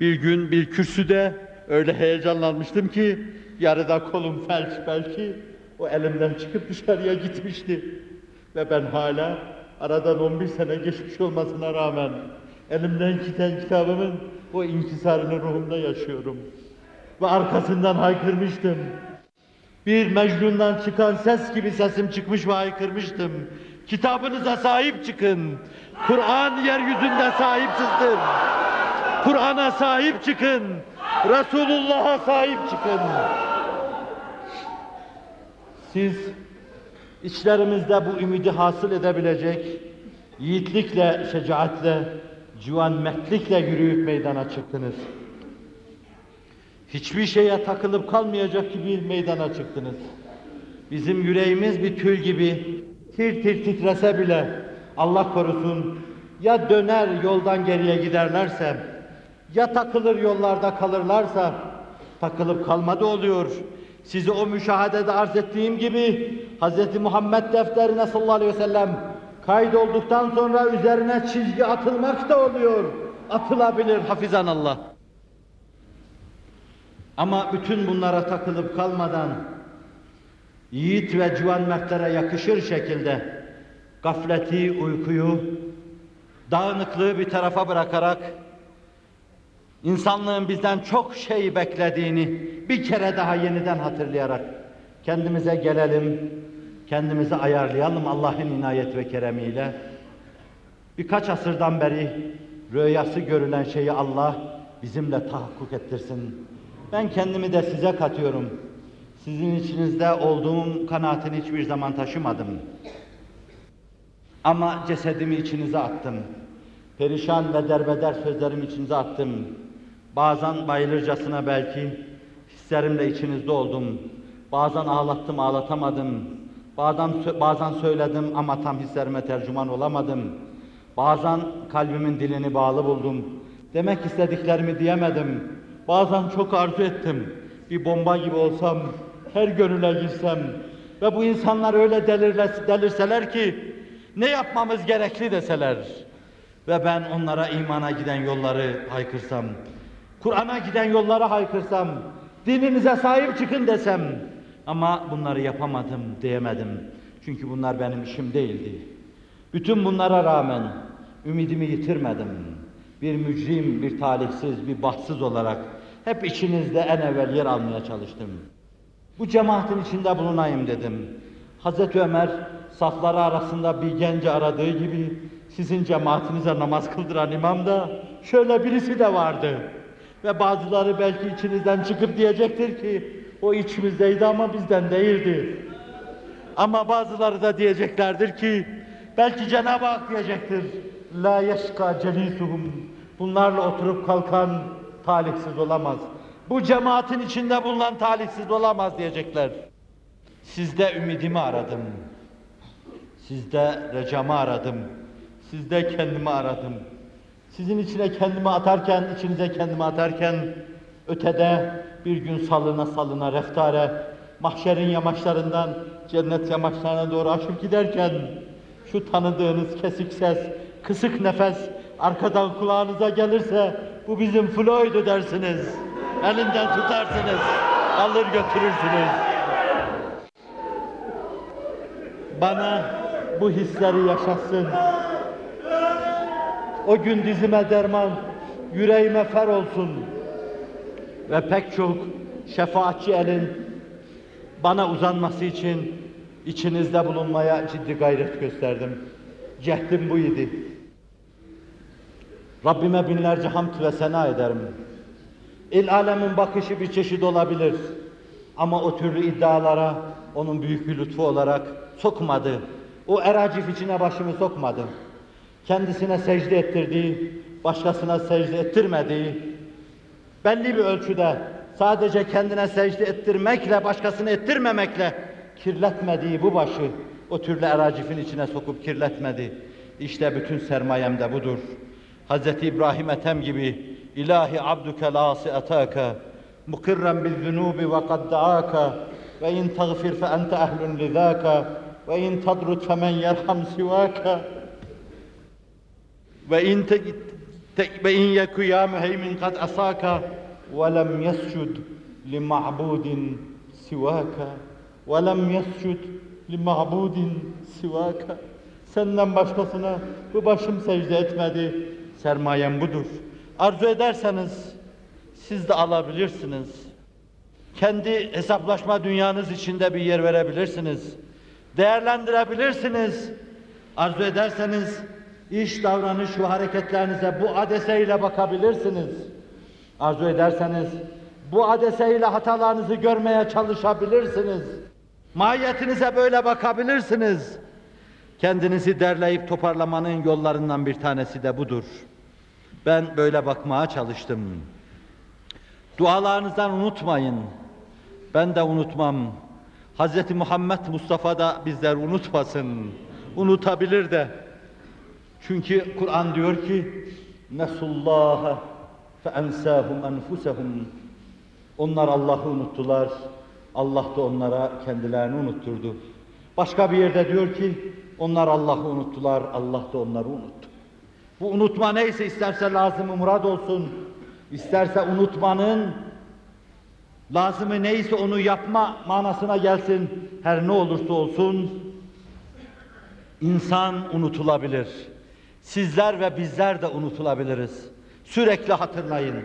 bir gün bir kürsüde öyle heyecanlanmıştım ki, yarıda kolum felç belki, o elimden çıkıp dışarıya gitmişti. Ve ben hala aradan 11 sene geçmiş olmasına rağmen elimden giden kitabımın o inkisarını ruhumda yaşıyorum. Ve arkasından haykırmıştım. Bir Mecnun'dan çıkan ses gibi sesim çıkmış ve haykırmıştım. Kitabınıza sahip çıkın. Kur'an yeryüzünde sahipsizdir. Kur'an'a sahip çıkın. Resulullah'a sahip çıkın. Siz içlerimizde bu ümidi hasıl edebilecek yiğitlikle, şecaatle, civanmetlikle yürüyüp meydana çıktınız. Hiçbir şeye takılıp kalmayacak gibi meydana çıktınız. Bizim yüreğimiz bir tül gibi tir tir titrese bile Allah korusun ya döner yoldan geriye giderlerse ya takılır yollarda kalırlarsa takılıp kalmadı oluyor. Sizi o müşahadede arz ettiğim gibi Hz. Muhammed defterine sallallahu aleyhi ve sellem kaydolduktan sonra üzerine çizgi atılmak da oluyor. Atılabilir hafizan Allah. Ama bütün bunlara takılıp kalmadan yiğit ve civan mertlere yakışır şekilde gafleti, uykuyu, dağınıklığı bir tarafa bırakarak insanlığın bizden çok şey beklediğini bir kere daha yeniden hatırlayarak kendimize gelelim, kendimizi ayarlayalım Allah'ın inayet ve keremiyle. Birkaç asırdan beri rüyası görülen şeyi Allah bizimle tahakkuk ettirsin. Ben kendimi de size katıyorum. Sizin içinizde olduğum kanaatini hiçbir zaman taşımadım. Ama cesedimi içinize attım. Perişan ve derbeder sözlerimi içinize attım. Bazen bayılırcasına belki hislerimle içinizde oldum. Bazen ağlattım, ağlatamadım. Bazen, bazen söyledim ama tam hislerime tercüman olamadım. Bazen kalbimin dilini bağlı buldum. Demek istediklerimi diyemedim. Bazen çok arzu ettim. Bir bomba gibi olsam, her gönüle girsem ve bu insanlar öyle delirle, delirseler ki ne yapmamız gerekli deseler ve ben onlara imana giden yolları haykırsam, Kur'an'a giden yolları haykırsam, dininize sahip çıkın desem ama bunları yapamadım diyemedim. Çünkü bunlar benim işim değildi. Bütün bunlara rağmen ümidimi yitirmedim. Bir mücrim, bir talihsiz, bir bahtsız olarak hep içinizde en evvel yer almaya çalıştım. Bu cemaatin içinde bulunayım dedim. Hazreti Ömer safları arasında bir genci aradığı gibi sizin cemaatinize namaz kıldıran imam da şöyle birisi de vardı. Ve bazıları belki içinizden çıkıp diyecektir ki o içimizdeydi ama bizden değildi. Ama bazıları da diyeceklerdir ki belki Cenab-ı Hak diyecektir. La yeşka celisuhum. Bunlarla oturup kalkan talihsiz olamaz. Bu cemaatin içinde bulunan talihsiz olamaz diyecekler. Sizde ümidimi aradım. Sizde recamı aradım. Sizde kendimi aradım. Sizin içine kendimi atarken, içinize kendimi atarken ötede bir gün salına salına reftare mahşerin yamaçlarından cennet yamaçlarına doğru aşıp giderken şu tanıdığınız kesik ses, kısık nefes arkadan kulağınıza gelirse bu bizim Floyd'u dersiniz. Elinden tutarsınız, alır götürürsünüz. Bana bu hisleri yaşatsın. O gün dizime derman, yüreğime fer olsun. Ve pek çok şefaatçi elin bana uzanması için içinizde bulunmaya ciddi gayret gösterdim. Cehdim bu idi. Rabbime binlerce hamd ve sena ederim. İl alemin bakışı bir çeşit olabilir. Ama o türlü iddialara onun büyük bir lütfu olarak sokmadı. O eracif içine başımı sokmadı. Kendisine secde ettirdiği, başkasına secde ettirmediği, belli bir ölçüde sadece kendine secde ettirmekle, başkasını ettirmemekle kirletmediği bu başı o türlü eracifin içine sokup kirletmedi. İşte bütün sermayem de budur. Hz. İbrahim Ethem gibi ilahi abduke lasi ataka mukirren bil zunubi ve kad ve in tagfir fe ente ehlun lidaka ve in tadrut femen yerham sivaka ve in te, ve in yeku ya müheymin kad asaka ve lem yescud li ma'budin sivaka. Ve lem yescud li ma'budin sivaka. Senden başkasına bu başım secde etmedi. Sermayem budur. Arzu ederseniz siz de alabilirsiniz. Kendi hesaplaşma dünyanız içinde bir yer verebilirsiniz. Değerlendirebilirsiniz. Arzu ederseniz iş, davranış ve hareketlerinize bu adeseyle bakabilirsiniz. Arzu ederseniz bu adeseyle hatalarınızı görmeye çalışabilirsiniz. Mahiyetinize böyle bakabilirsiniz. Kendinizi derleyip toparlamanın yollarından bir tanesi de budur. Ben böyle bakmaya çalıştım. Dualarınızdan unutmayın. Ben de unutmam. Hz. Muhammed Mustafa da bizler unutmasın. Unutabilir de. Çünkü Kur'an diyor ki Nesullaha fe ensahum enfusehum Onlar Allah'ı unuttular. Allah da onlara kendilerini unutturdu. Başka bir yerde diyor ki onlar Allah'ı unuttular. Allah da onları unuttu. Bu unutma neyse isterse lazımı murad olsun. isterse unutmanın lazımı neyse onu yapma manasına gelsin. Her ne olursa olsun insan unutulabilir. Sizler ve bizler de unutulabiliriz. Sürekli hatırlayın.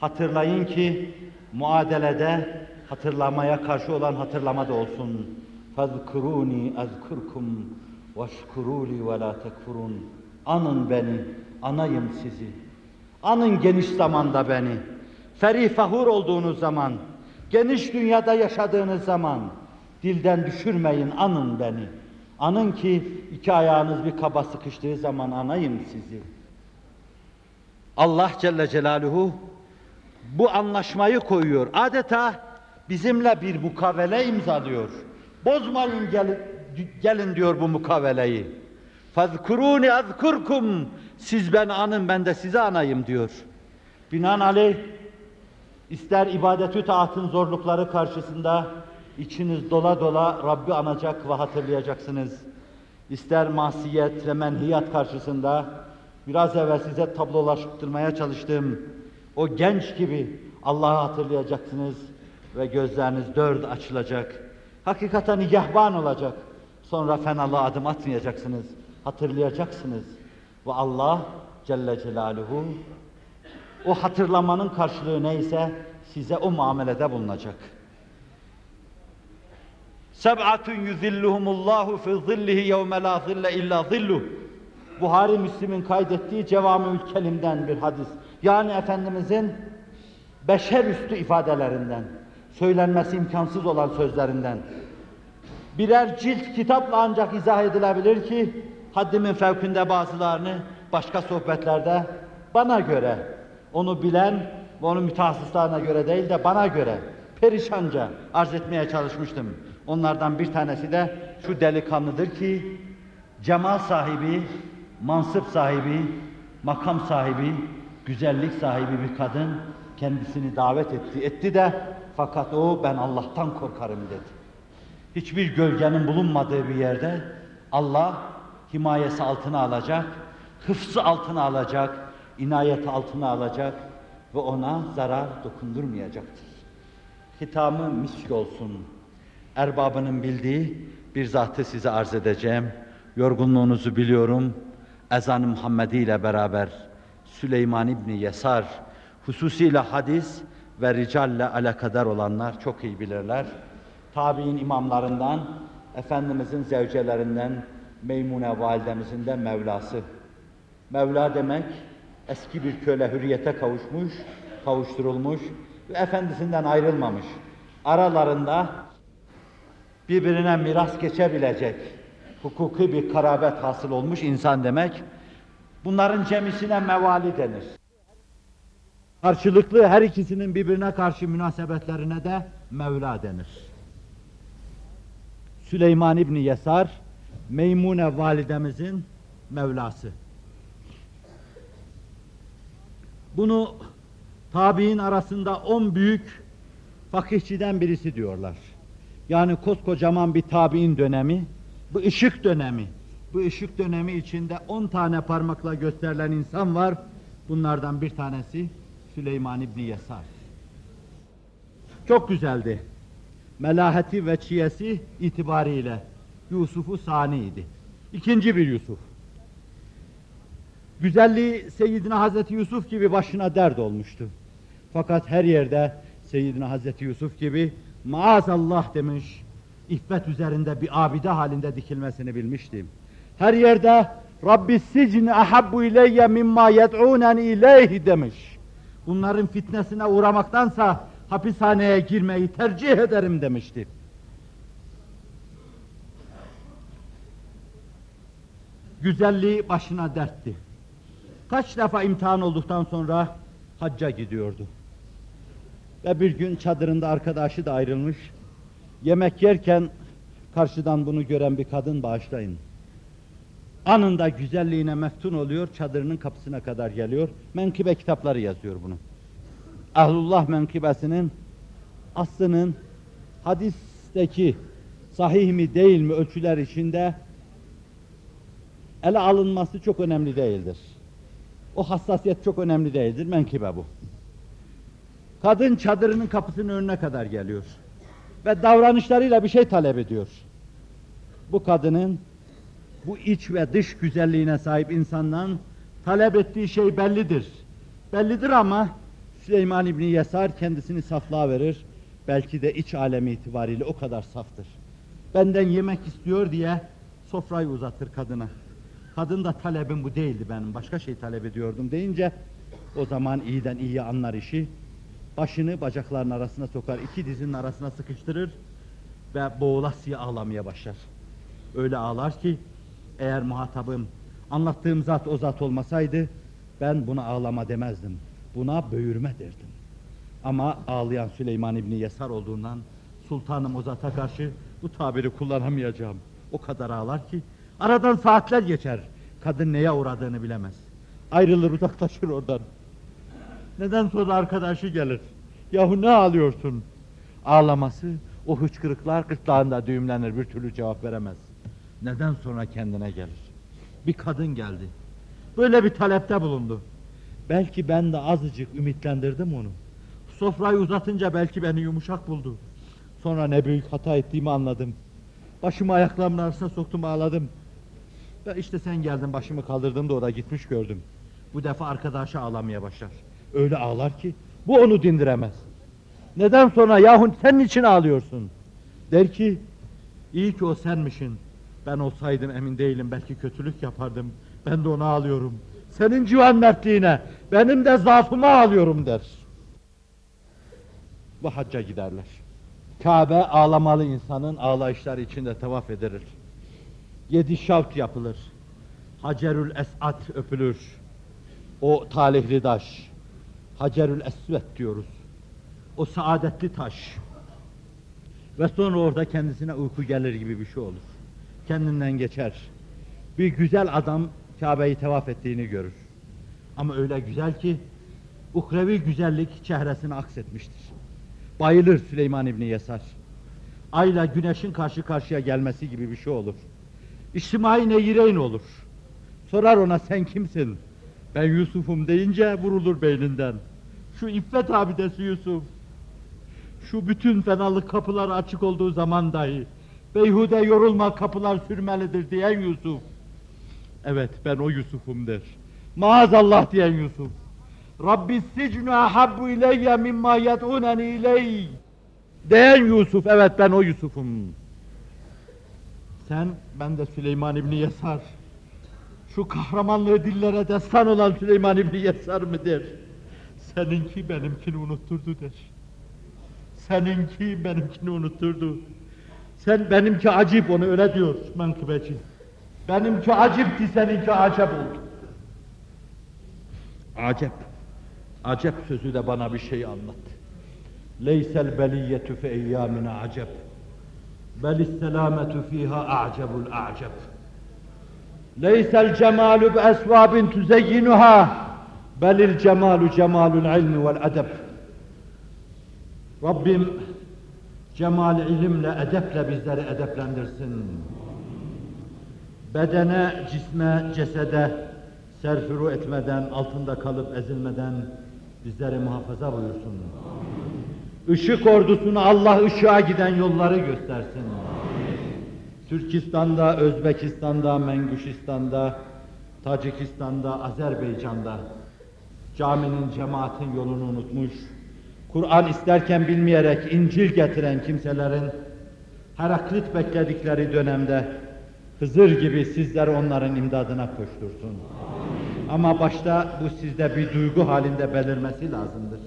Hatırlayın ki muadelede hatırlamaya karşı olan hatırlama da olsun. فَذْكُرُونِي اَذْكُرْكُمْ وَاشْكُرُوا لِي وَلَا تَكْفُرُونَ Anın beni, anayım sizi. Anın geniş zamanda beni. Ferih fahur olduğunuz zaman, geniş dünyada yaşadığınız zaman, dilden düşürmeyin, anın beni. Anın ki iki ayağınız bir kaba sıkıştığı zaman anayım sizi. Allah Celle Celaluhu bu anlaşmayı koyuyor. Adeta bizimle bir mukavele imzalıyor. Bozmayın gelin, gelin diyor bu mukaveleyi. Fazkuruni azkurkum. Siz ben anın ben de sizi anayım diyor. Binan Binaenaleyh ister ibadetü taatın zorlukları karşısında içiniz dola dola Rabbi anacak ve hatırlayacaksınız. İster masiyet ve menhiyat karşısında biraz evvel size tablolaştırmaya çalıştığım o genç gibi Allah'ı hatırlayacaksınız ve gözleriniz dört açılacak. Hakikaten nigahban olacak. Sonra fenalığa adım atmayacaksınız. Hatırlayacaksınız. Ve Allah Celle Celaluhu o hatırlamanın karşılığı neyse size o muamelede bulunacak. Seb'atun yuzilluhumullahu fi zillihi yevme la zille illa zilluh. Buhari Müslim'in kaydettiği Cevamül Kelim'den bir hadis. Yani Efendimizin beşer üstü ifadelerinden, söylenmesi imkansız olan sözlerinden. Birer cilt kitapla ancak izah edilebilir ki, haddimin fevkinde bazılarını başka sohbetlerde bana göre, onu bilen ve onun mütehassıslarına göre değil de bana göre perişanca arz etmeye çalışmıştım. Onlardan bir tanesi de şu delikanlıdır ki, cemal sahibi, mansıp sahibi, makam sahibi, güzellik sahibi bir kadın kendisini davet etti. Etti de fakat o ben Allah'tan korkarım dedi. Hiçbir gölgenin bulunmadığı bir yerde Allah himayesi altına alacak, hıfzı altına alacak, inayeti altına alacak ve ona zarar dokundurmayacaktır. Hitamı misk olsun. Erbabının bildiği bir zatı size arz edeceğim. Yorgunluğunuzu biliyorum. Ezan-ı Muhammedi ile beraber Süleyman İbni Yesar, hususiyle hadis ve ricalle alakadar olanlar çok iyi bilirler. Tabi'in imamlarından, Efendimizin zevcelerinden, Meymune validemizin de Mevlası. Mevla demek, eski bir köle hürriyete kavuşmuş, kavuşturulmuş ve efendisinden ayrılmamış. Aralarında birbirine miras geçebilecek, hukuki bir karabet hasıl olmuş insan demek. Bunların cemisine mevali denir. Karşılıklı her ikisinin birbirine karşı münasebetlerine de Mevla denir. Süleyman İbni Yesar, Meymune validemizin Mevlası. Bunu tabi'in arasında on büyük fakihçiden birisi diyorlar. Yani koskocaman bir tabi'in dönemi, bu ışık dönemi. Bu ışık dönemi içinde on tane parmakla gösterilen insan var. Bunlardan bir tanesi Süleyman İbni Yesar. Çok güzeldi. Melaheti ve çiyesi itibariyle Yusuf'u saniydi. İkinci bir Yusuf. Güzelliği Seyyidina Hazreti Yusuf gibi başına dert olmuştu. Fakat her yerde Seyyidina Hazreti Yusuf gibi maazallah demiş, iffet üzerinde bir abide halinde dikilmesini bilmiştim. Her yerde Rabbi sicni ahabbu ileyye mimma yed'unen ileyhi demiş. Bunların fitnesine uğramaktansa hapishaneye girmeyi tercih ederim demişti. Güzelliği başına dertti. Kaç defa imtihan olduktan sonra hacca gidiyordu. Ve bir gün çadırında arkadaşı da ayrılmış. Yemek yerken karşıdan bunu gören bir kadın bağışlayın. Anında güzelliğine meftun oluyor, çadırının kapısına kadar geliyor. Menkıbe kitapları yazıyor bunu. Ahlullah menkıbesinin aslının hadisteki sahih mi değil mi ölçüler içinde ele alınması çok önemli değildir. O hassasiyet çok önemli değildir. Menkıbe bu. Kadın çadırının kapısının önüne kadar geliyor. Ve davranışlarıyla bir şey talep ediyor. Bu kadının bu iç ve dış güzelliğine sahip insandan talep ettiği şey bellidir. Bellidir ama Süleyman İbni Yesar kendisini saflığa verir. Belki de iç alemi itibariyle o kadar saftır. Benden yemek istiyor diye sofrayı uzatır kadına. Kadın da talebim bu değildi benim, başka şey talep ediyordum deyince o zaman iyiden iyiye anlar işi. Başını bacaklarının arasına sokar, iki dizinin arasına sıkıştırır ve boğulasıya ağlamaya başlar. Öyle ağlar ki eğer muhatabım anlattığım zat o zat olmasaydı ben buna ağlama demezdim. Buna böğürme derdim. Ama ağlayan Süleyman İbni Yesar olduğundan sultanım o zata karşı bu tabiri kullanamayacağım. O kadar ağlar ki aradan saatler geçer. Kadın neye uğradığını bilemez. Ayrılır uzaklaşır oradan. Neden sonra arkadaşı gelir. Yahu ne ağlıyorsun? Ağlaması, o hıçkırıklar gırtlağında düğümlenir bir türlü cevap veremez. Neden sonra kendine gelir? Bir kadın geldi. Böyle bir talepte bulundu. Belki ben de azıcık ümitlendirdim onu. Sofrayı uzatınca belki beni yumuşak buldu. Sonra ne büyük hata ettiğimi anladım. Başımı ayaklarımın arasına soktum ağladım. Ve işte sen geldin başımı kaldırdın da o da gitmiş gördüm. Bu defa arkadaşı ağlamaya başlar. Öyle ağlar ki bu onu dindiremez. Neden sonra yahu sen için ağlıyorsun? Der ki iyi ki o senmişin. Ben olsaydım emin değilim belki kötülük yapardım. Ben de ona ağlıyorum. Senin civan mertliğine, benim de zaafıma ağlıyorum der. Bu hacca giderler. Kabe ağlamalı insanın ağlayışları içinde tavaf edilir. Yedi şavt yapılır. Hacerül Esat öpülür. O talihli taş. Hacerül Esvet diyoruz. O saadetli taş. Ve sonra orada kendisine uyku gelir gibi bir şey olur. Kendinden geçer. Bir güzel adam Kabe'yi tevaf ettiğini görür. Ama öyle güzel ki ukrevi güzellik çehresine aksetmiştir. Bayılır Süleyman İbni Yesar. Ayla güneşin karşı karşıya gelmesi gibi bir şey olur. İçtimai neyireyn olur. Sorar ona sen kimsin? Ben Yusuf'um deyince vurulur beyninden. Şu iffet abidesi Yusuf. Şu bütün fenalık kapılar açık olduğu zaman dahi beyhude yorulma kapılar sürmelidir diyen Yusuf. Evet ben o Yusuf'um der. Maazallah diyen Yusuf. Rabbi sicnu ahabbu ileyye mimma yed'uneni ileyh. Diyen Yusuf, evet ben o Yusuf'um. Sen, ben de Süleyman İbni Yesar. Şu kahramanlığı dillere destan olan Süleyman İbni Yesar mıdır? Seninki benimkini unutturdu der. Seninki benimkini unutturdu. Sen benimki acip onu öyle diyor menkıbeci. Benimki acipti seninki acep oldu. Acep. Acep sözü de bana bir şey anlat. Leysel beliyetü fe eyyamine acep. Belis selametu fiha a'cebul a'ceb. Leysel cemalu bi esvabin tuzeyyinuha belil cemalu cemalul ilmi vel edeb. Rabbim cemal ilimle, edeple bizleri edeplendirsin. Bedene, cisme, cesede serfuru etmeden, altında kalıp ezilmeden bizleri muhafaza buyursun. Işık ordusuna Allah ışığa giden yolları göstersin. Türkistan'da, Özbekistan'da, Mengüşistan'da, Tacikistan'da, Azerbaycan'da caminin, cemaatin yolunu unutmuş, Kur'an isterken bilmeyerek İncil getiren kimselerin Heraklit bekledikleri dönemde Hızır gibi sizler onların imdadına koştursun. Ama başta bu sizde bir duygu halinde belirmesi lazımdır.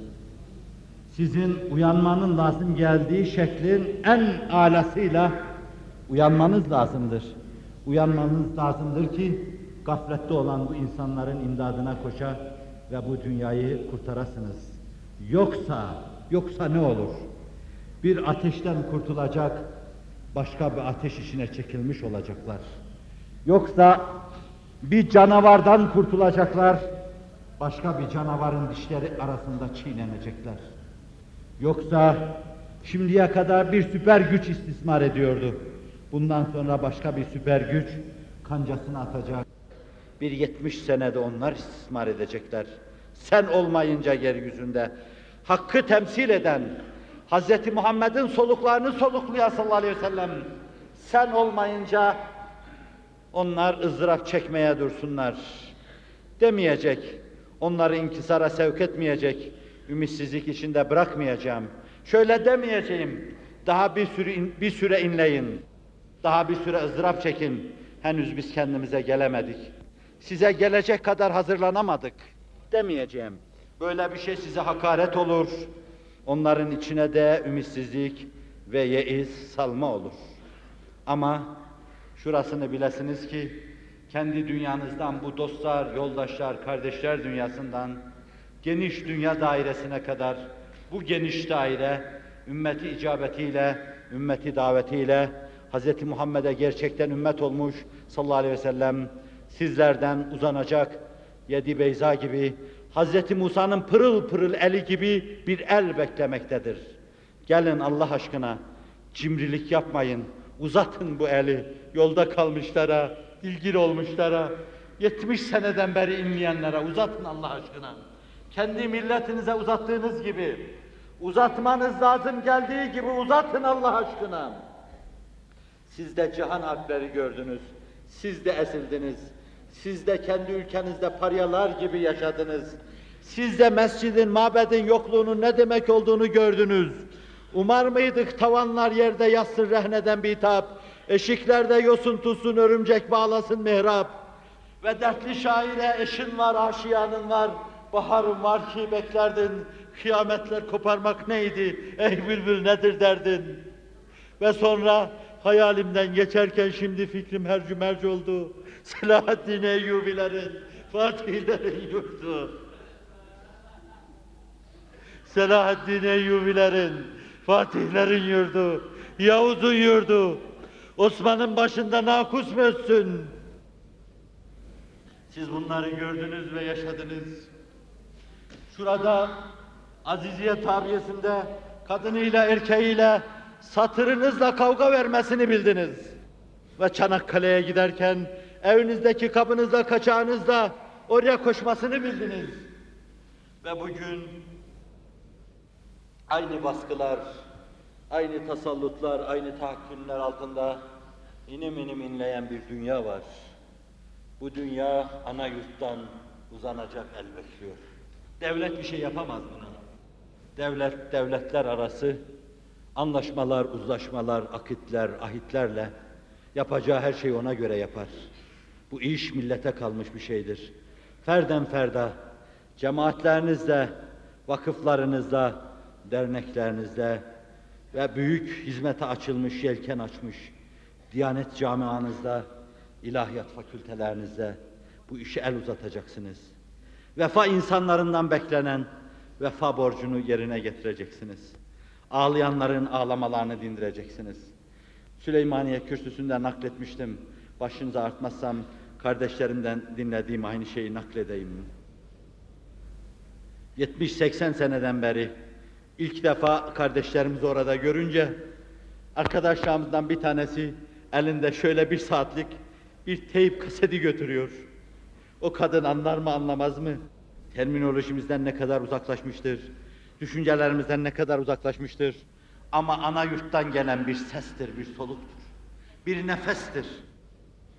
Sizin uyanmanın lazım geldiği şeklin en alasıyla uyanmanız lazımdır. Uyanmanız lazımdır ki gaflette olan bu insanların imdadına koşa ve bu dünyayı kurtarasınız. Yoksa, yoksa ne olur? Bir ateşten kurtulacak, başka bir ateş içine çekilmiş olacaklar. Yoksa bir canavardan kurtulacaklar, başka bir canavarın dişleri arasında çiğnenecekler. Yoksa şimdiye kadar bir süper güç istismar ediyordu. Bundan sonra başka bir süper güç kancasını atacak. Bir yetmiş senede onlar istismar edecekler. Sen olmayınca yeryüzünde hakkı temsil eden, Hz. Muhammed'in soluklarını soluklayan sallallahu aleyhi ve sellem, sen olmayınca onlar ızdırap çekmeye dursunlar demeyecek. Onları inkisara sevk etmeyecek. Ümitsizlik içinde bırakmayacağım. Şöyle demeyeceğim. Daha bir süre, bir süre inleyin. Daha bir süre ızdırap çekin. Henüz biz kendimize gelemedik. Size gelecek kadar hazırlanamadık demeyeceğim. Böyle bir şey size hakaret olur. Onların içine de ümitsizlik ve yeiz salma olur. Ama şurasını bilesiniz ki kendi dünyanızdan bu dostlar, yoldaşlar, kardeşler dünyasından geniş dünya dairesine kadar bu geniş daire ümmeti icabetiyle, ümmeti davetiyle Hz. Muhammed'e gerçekten ümmet olmuş sallallahu aleyhi ve sellem sizlerden uzanacak Yedi Beyza gibi Hz. Musa'nın pırıl pırıl eli gibi bir el beklemektedir. Gelin Allah aşkına cimrilik yapmayın. Uzatın bu eli yolda kalmışlara, ilgili olmuşlara, 70 seneden beri inmeyenlere uzatın Allah aşkına. Kendi milletinize uzattığınız gibi, uzatmanız lazım geldiği gibi uzatın Allah aşkına. Siz de cihan harpleri gördünüz, siz de esildiniz, siz de kendi ülkenizde paryalar gibi yaşadınız. Siz de mescidin, mabedin yokluğunun ne demek olduğunu gördünüz. Umar mıydık tavanlar yerde yatsın rehneden bitap, eşiklerde yosun tutsun örümcek bağlasın mihrap. Ve dertli şaire eşin var, aşiyanın var, baharın var ki beklerdin, kıyametler koparmak neydi, ey bülbül nedir derdin. Ve sonra hayalimden geçerken şimdi fikrim hercü merci oldu. *laughs* Selahaddin Eyyubilerin, Fatihlerin yurdu. Selahaddin Eyyubilerin, Fatihlerin yurdu, Yavuz'un yurdu, Osman'ın başında nakus mu ötsün? Siz bunları gördünüz ve yaşadınız. Şurada Aziziye tabiyesinde kadınıyla erkeğiyle satırınızla kavga vermesini bildiniz. Ve Çanakkale'ye giderken evinizdeki kapınızla kaçağınızla oraya koşmasını bildiniz. Ve bugün aynı baskılar, aynı tasallutlar, aynı tahakkümler altında inim inim inleyen bir dünya var. Bu dünya ana yurttan uzanacak el bekliyor. Devlet bir şey yapamaz buna. Devlet, devletler arası anlaşmalar, uzlaşmalar, akitler, ahitlerle yapacağı her şeyi ona göre yapar. Bu iş millete kalmış bir şeydir. Ferden ferda, cemaatlerinizle, vakıflarınızla, derneklerinizle ve büyük hizmete açılmış, yelken açmış Diyanet camianızda, ilahiyat fakültelerinizde bu işi el uzatacaksınız. Vefa insanlarından beklenen vefa borcunu yerine getireceksiniz. Ağlayanların ağlamalarını dindireceksiniz. Süleymaniye kürsüsünde nakletmiştim. Başınızı artmazsam kardeşlerimden dinlediğim aynı şeyi nakledeyim. 70-80 seneden beri ilk defa kardeşlerimizi orada görünce arkadaşlarımızdan bir tanesi elinde şöyle bir saatlik bir teyp kaseti götürüyor. O kadın anlar mı anlamaz mı? Terminolojimizden ne kadar uzaklaşmıştır, düşüncelerimizden ne kadar uzaklaşmıştır. Ama ana yurttan gelen bir sestir, bir soluktur, bir nefestir.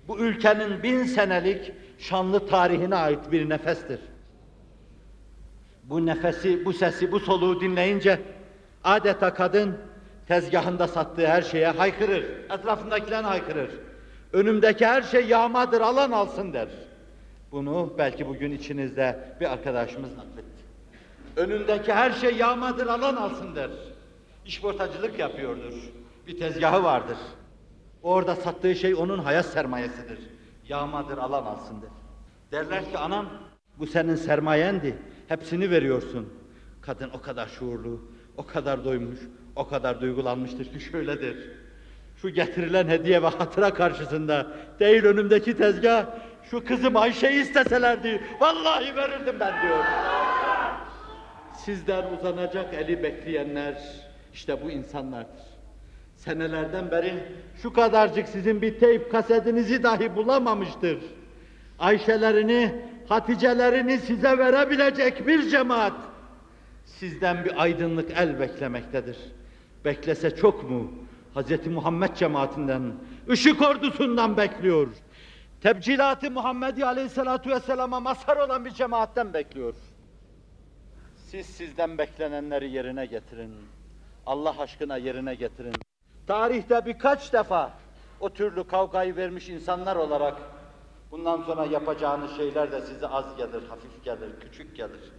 Bu ülkenin bin senelik şanlı tarihine ait bir nefestir. Bu nefesi, bu sesi, bu soluğu dinleyince adeta kadın tezgahında sattığı her şeye haykırır, etrafındakilerine haykırır. Önümdeki her şey yağmadır, alan alsın der. Bunu belki bugün içinizde bir arkadaşımız nakletti. Önündeki her şey yağmadır, alan alsın der. İşportacılık yapıyordur. Bir tezgahı vardır. Orada sattığı şey onun hayat sermayesidir. Yağmadır, alan alsın der. Derler ki anam bu senin sermayendi. Hepsini veriyorsun. Kadın o kadar şuurlu, o kadar doymuş, o kadar duygulanmıştır ki şöyledir. Şu getirilen hediye ve hatıra karşısında değil önümdeki tezgah, şu kızım Ayşe'yi isteselerdi vallahi verirdim ben diyor. Sizden uzanacak eli bekleyenler işte bu insanlardır. Senelerden beri şu kadarcık sizin bir teyp kasetinizi dahi bulamamıştır. Ayşelerini, Haticelerini size verebilecek bir cemaat sizden bir aydınlık el beklemektedir. Beklese çok mu? Hz. Muhammed cemaatinden, ışık ordusundan bekliyor. Tebcilat-ı Muhammedi Aleyhisselatu Vesselam'a mazhar olan bir cemaatten bekliyor. Siz sizden beklenenleri yerine getirin. Allah aşkına yerine getirin. Tarihte birkaç defa o türlü kavgayı vermiş insanlar olarak bundan sonra yapacağınız şeyler de size az gelir, hafif gelir, küçük gelir.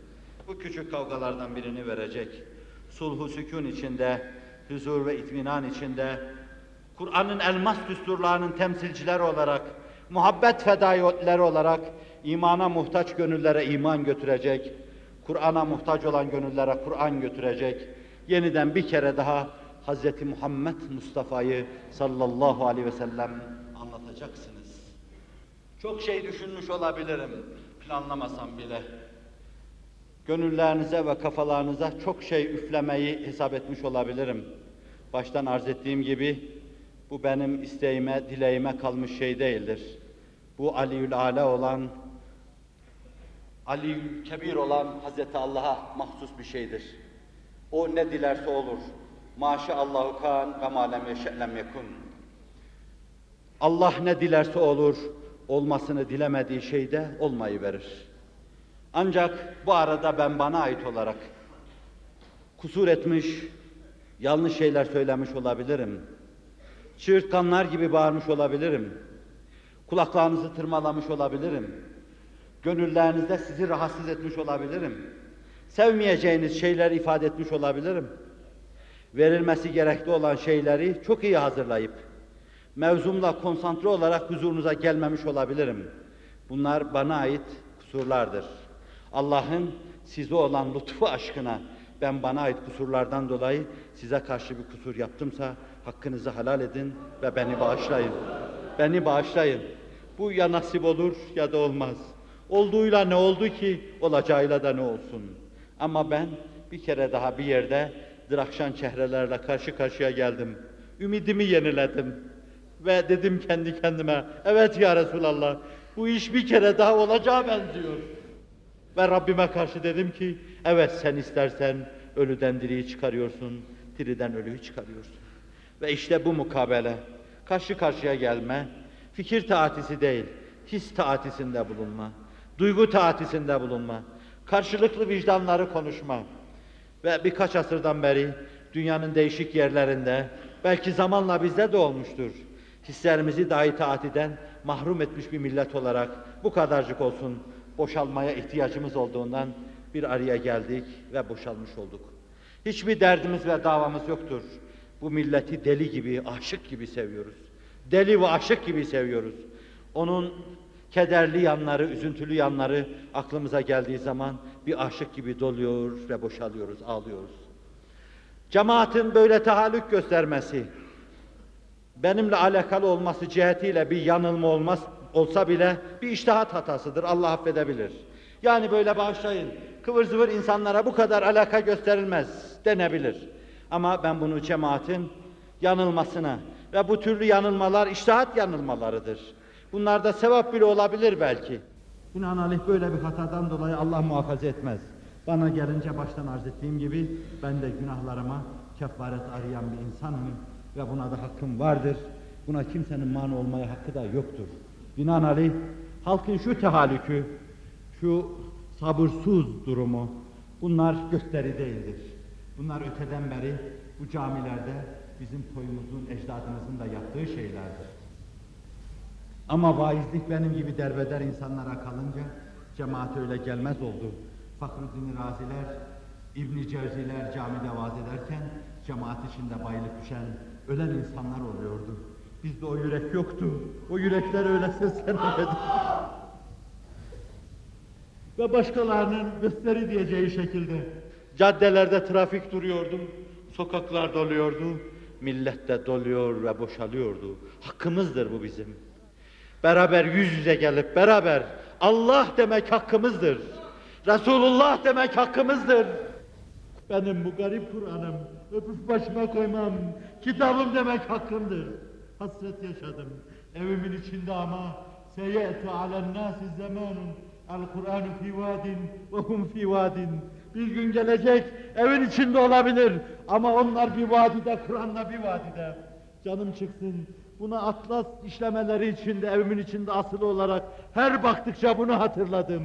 Bu küçük kavgalardan birini verecek. Sulhu sükun içinde, huzur ve itminan içinde, Kur'an'ın elmas düsturlarının temsilcileri olarak, muhabbet fedaileri olarak imana muhtaç gönüllere iman götürecek, Kur'an'a muhtaç olan gönüllere Kur'an götürecek, yeniden bir kere daha Hz. Muhammed Mustafa'yı sallallahu aleyhi ve sellem anlatacaksınız. Çok şey düşünmüş olabilirim, planlamasam bile. Gönüllerinize ve kafalarınıza çok şey üflemeyi hesap etmiş olabilirim. Baştan arz ettiğim gibi, bu benim isteğime, dileğime kalmış şey değildir. Bu Aliül Ala olan, Aliül Kebir olan Hazreti Allah'a mahsus bir şeydir. O ne dilerse olur. Maşallahu kan ve ma lem yeşe'lem yekun. Allah ne dilerse olur, olmasını dilemediği şeyde olmayı verir. Ancak bu arada ben bana ait olarak kusur etmiş, yanlış şeyler söylemiş olabilirim. Çığırtkanlar gibi bağırmış olabilirim. Kulaklarınızı tırmalamış olabilirim. Gönüllerinizde sizi rahatsız etmiş olabilirim. Sevmeyeceğiniz şeyler ifade etmiş olabilirim. Verilmesi gerekli olan şeyleri çok iyi hazırlayıp, mevzumla konsantre olarak huzurunuza gelmemiş olabilirim. Bunlar bana ait kusurlardır. Allah'ın size olan lütfu aşkına ben bana ait kusurlardan dolayı size karşı bir kusur yaptımsa hakkınızı helal edin ve beni bağışlayın. Beni bağışlayın. Bu ya nasip olur ya da olmaz. Olduğuyla ne oldu ki olacağıyla da ne olsun. Ama ben bir kere daha bir yerde drakşan çehrelerle karşı karşıya geldim. Ümidimi yeniledim. Ve dedim kendi kendime, evet ya Resulallah, bu iş bir kere daha olacağı benziyor. Ve Rabbime karşı dedim ki, evet sen istersen ölüden diriyi çıkarıyorsun, diriden ölüyü çıkarıyorsun. Ve işte bu mukabele, karşı karşıya gelme, fikir taatisi değil, his taatisinde bulunma, duygu taatisinde bulunma, karşılıklı vicdanları konuşma. Ve birkaç asırdan beri dünyanın değişik yerlerinde, belki zamanla bizde de olmuştur. Hislerimizi dahi taatiden mahrum etmiş bir millet olarak bu kadarcık olsun boşalmaya ihtiyacımız olduğundan bir araya geldik ve boşalmış olduk. Hiçbir derdimiz ve davamız yoktur. Bu milleti deli gibi, aşık gibi seviyoruz. Deli ve aşık gibi seviyoruz. Onun kederli yanları, üzüntülü yanları aklımıza geldiği zaman bir aşık gibi doluyor ve boşalıyoruz, ağlıyoruz. Cemaatin böyle tahallük göstermesi, benimle alakalı olması cihetiyle bir yanılma olmaz olsa bile bir iştihat hatasıdır. Allah affedebilir. Yani böyle bağışlayın. Kıvır zıvır insanlara bu kadar alaka gösterilmez denebilir. Ama ben bunu cemaatin yanılmasına ve bu türlü yanılmalar iştihat yanılmalarıdır. Bunlarda sevap bile olabilir belki. Binaenaleyh böyle bir hatadan dolayı Allah muhafaza etmez. Bana gelince baştan arz ettiğim gibi ben de günahlarıma kefaret arayan bir insanım ve buna da hakkım vardır. Buna kimsenin mani olmaya hakkı da yoktur. Binaenaleyh halkın şu tehallükü, şu sabırsız durumu bunlar gösteri değildir. Bunlar öteden beri bu camilerde bizim toyumuzun, ecdadımızın da yaptığı şeylerdir. Ama vaizlik benim gibi derbeder insanlara kalınca cemaat öyle gelmez oldu. Fahruddin Raziler, İbn Cevziler camide vaaz ederken cemaat içinde bayılıp düşen, ölen insanlar oluyordu. Bizde o yürek yoktu. O yürekler öyle seslenemedi. Ve başkalarının gösteri diyeceği şekilde caddelerde trafik duruyordu, sokaklar doluyordu, millet de doluyor ve boşalıyordu. Hakkımızdır bu bizim. Beraber yüz yüze gelip beraber Allah demek hakkımızdır. Resulullah demek hakkımızdır. Benim bu garip Kur'an'ım öpüp başıma koymam, kitabım demek hakkımdır. Hasret yaşadım evimin içinde ama seyyetu alen nasi zamanun el Kur'an fi vadin ve hum fi vadin. Bir gün gelecek evin içinde olabilir ama onlar bir vadide, Kur'an'la bir vadide. Canım çıksın. Buna atlas işlemeleri içinde, evimin içinde asılı olarak her baktıkça bunu hatırladım.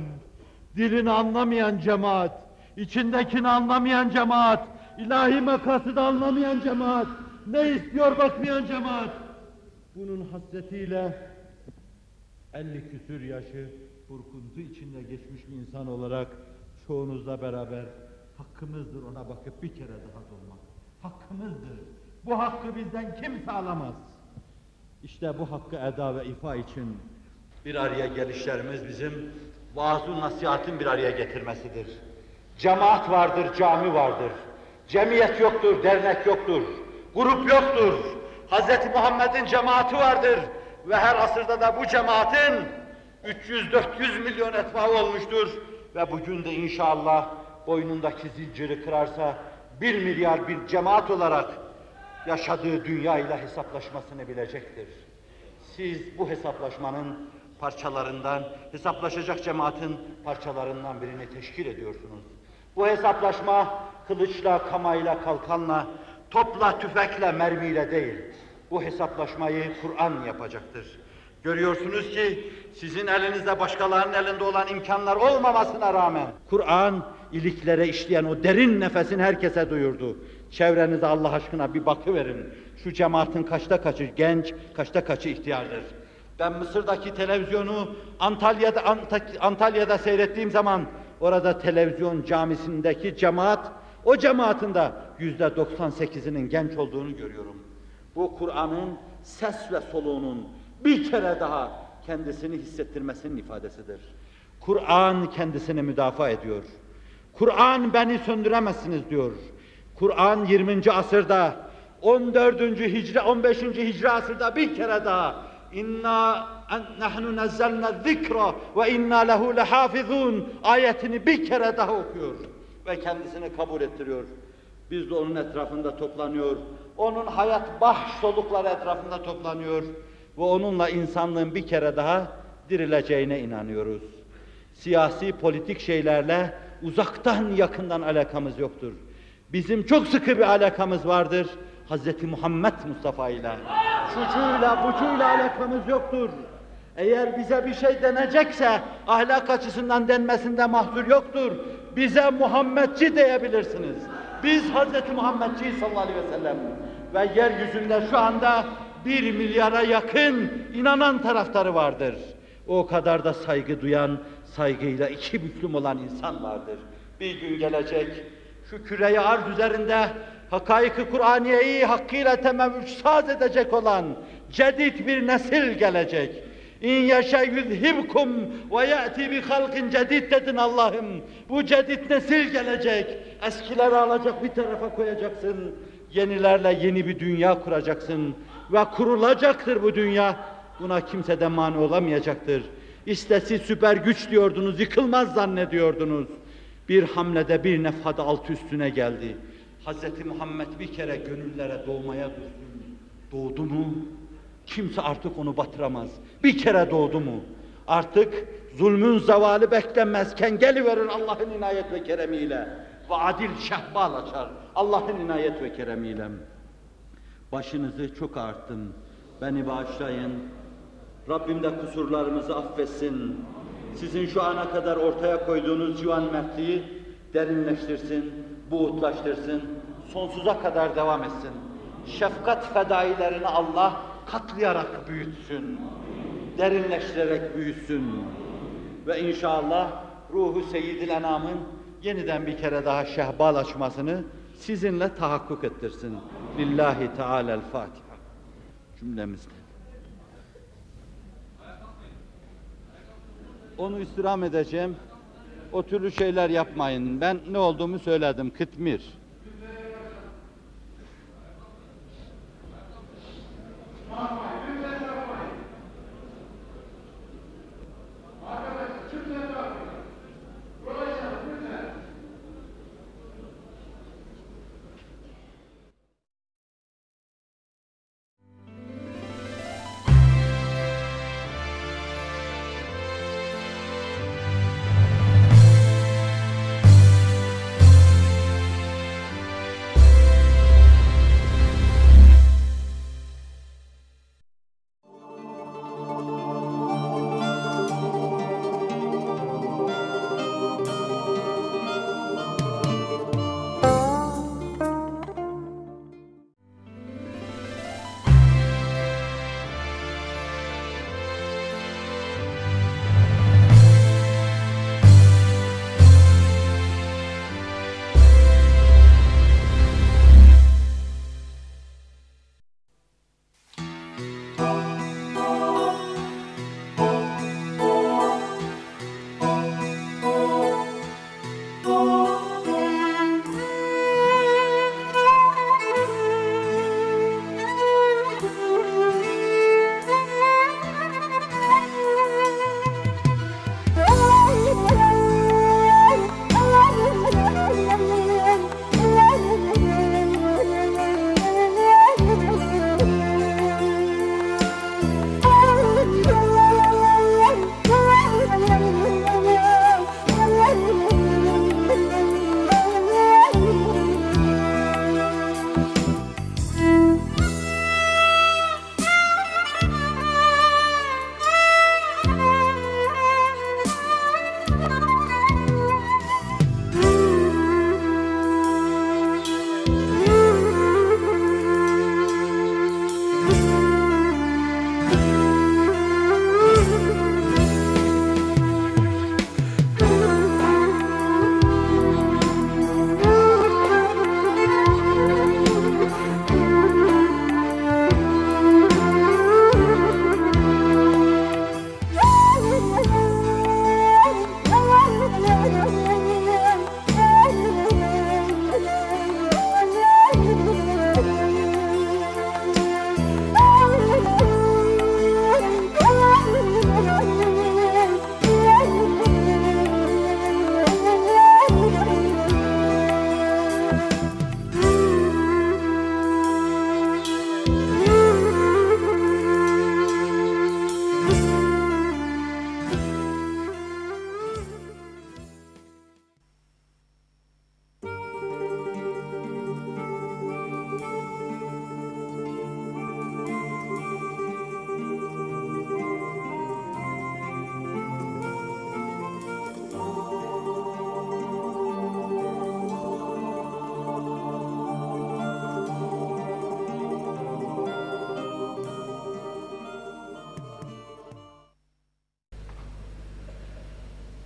Dilini anlamayan cemaat, içindekini anlamayan cemaat, ilahi makasını anlamayan cemaat, ne istiyor bakmayan cemaat. Bunun hasretiyle 50 küsür yaşı burkuntu içinde geçmiş bir insan olarak çoğunuzla beraber hakkımızdır ona bakıp bir kere daha dolmak. Hakkımızdır. Bu hakkı bizden kimse alamaz. İşte bu hakkı eda ve ifa için bir araya gelişlerimiz bizim vaaz-ı nasihatin bir araya getirmesidir. Cemaat vardır, cami vardır. Cemiyet yoktur, dernek yoktur. Grup yoktur. Hz. Muhammed'in cemaati vardır. Ve her asırda da bu cemaatin 300-400 milyon etbaı olmuştur. Ve bugün de inşallah boynundaki zinciri kırarsa bir milyar bir cemaat olarak yaşadığı dünya ile hesaplaşmasını bilecektir. Siz bu hesaplaşmanın parçalarından, hesaplaşacak cemaatin parçalarından birini teşkil ediyorsunuz. Bu hesaplaşma kılıçla, kamayla, kalkanla, topla, tüfekle, mermiyle değil. Bu hesaplaşmayı Kur'an yapacaktır. Görüyorsunuz ki sizin elinizde başkalarının elinde olan imkanlar olmamasına rağmen Kur'an iliklere işleyen o derin nefesin herkese duyurdu. Çevrenize Allah aşkına bir bakıverin. Şu cemaatin kaçta kaçı genç, kaçta kaçı ihtiyardır. Ben Mısır'daki televizyonu Antalya'da Ant- Antalya'da seyrettiğim zaman orada televizyon camisindeki cemaat o cemaatin de yüzde 98'inin genç olduğunu görüyorum. Bu Kur'an'ın ses ve soluğunun bir kere daha kendisini hissettirmesinin ifadesidir. Kur'an kendisini müdafaa ediyor. Kur'an beni söndüremezsiniz diyor. Kur'an 20. asırda 14. hicri 15. hicri asırda bir kere daha inna nahnu nazzalna zikra ve inna lehu lehafizun ayetini bir kere daha okuyor ve kendisini kabul ettiriyor. Biz de onun etrafında toplanıyor. Onun hayat baş solukları etrafında toplanıyor ve onunla insanlığın bir kere daha dirileceğine inanıyoruz. Siyasi politik şeylerle uzaktan yakından alakamız yoktur. Bizim çok sıkı bir alakamız vardır. Hz. Muhammed Mustafa ile. Şucuyla bucuyla alakamız yoktur. Eğer bize bir şey denecekse ahlak açısından denmesinde mahzur yoktur. Bize Muhammedci diyebilirsiniz. Biz Hz. Muhammedciyiz sallallahu aleyhi ve sellem. Ve yeryüzünde şu anda bir milyara yakın inanan taraftarı vardır. O kadar da saygı duyan, saygıyla iki büklüm olan insan vardır. Bir gün gelecek, şu küreyi arz üzerinde hakaiki Kur'aniyeyi hakkıyla temevvüç saz edecek olan cedid bir nesil gelecek. İn yaşa yuzhibkum ve ya'ti bi halkin cedid dedin Allah'ım. Bu cedid nesil gelecek. Eskileri alacak bir tarafa koyacaksın. Yenilerle yeni bir dünya kuracaksın. Ve kurulacaktır bu dünya. Buna kimse de mani olamayacaktır. İstesi süper güç diyordunuz, yıkılmaz zannediyordunuz. Bir hamlede bir nefhada alt üstüne geldi. Hz. Muhammed bir kere gönüllere doğmaya düştü. Doğdu mu? Kimse artık onu batıramaz. Bir kere doğdu mu? Artık zulmün zavali beklenmezken geliverir Allah'ın inayet ve keremiyle. Ve adil şehbal açar Allah'ın inayet ve keremiyle. Başınızı çok arttım. Beni bağışlayın. Rabbim de kusurlarımızı affetsin. Sizin şu ana kadar ortaya koyduğunuz civan mertliği derinleştirsin, buğutlaştırsın, sonsuza kadar devam etsin. Şefkat fedailerini Allah katlayarak büyütsün, derinleştirerek büyütsün. Ve inşallah ruhu Seyyidil Enam'ın yeniden bir kere daha şehbal açmasını sizinle tahakkuk ettirsin. Lillahi Teala'l-Fatiha. Cümlemizle. Onu istirham edeceğim. O türlü şeyler yapmayın. Ben ne olduğumu söyledim. Kıtmir.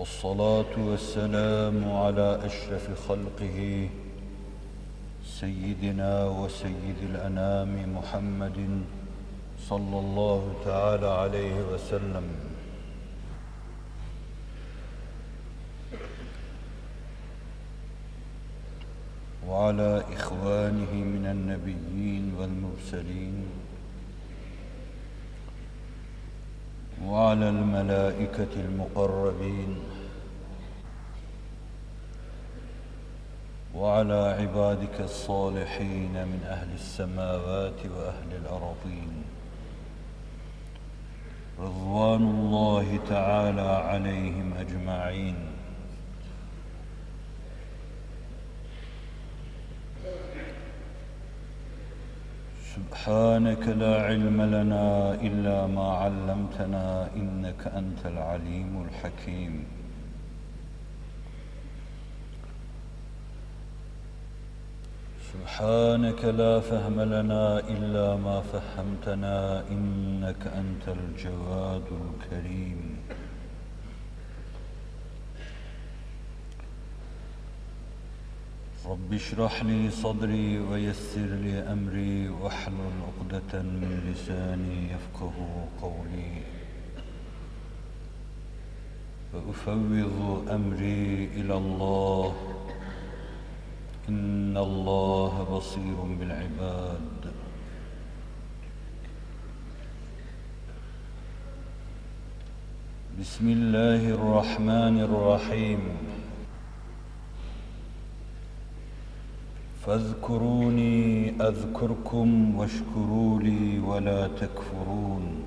والصلاة والسلام على أشرف خلقه سيدنا وسيد الأنام محمد صلى الله تعالى عليه وسلم. وعلى إخوانه من النبيين والمرسلين. وعلى الملائكة المقربين. وعلى عبادك الصالحين من أهل السماوات وأهل الأراضين. رضوان الله تعالى عليهم أجمعين. سبحانك لا علم لنا إلا ما علمتنا إنك أنت العليم الحكيم. سبحانك لا فهم لنا إلا ما فهمتنا إنك أنت الجواد الكريم. رب اشرح لي صدري ويسر لي أمري واحلل عقدة من لساني يفقه قولي. وأفوض أمري إلى الله إن الله بصير بالعباد. بسم الله الرحمن الرحيم. فاذكروني أذكركم واشكروا لي ولا تكفرون.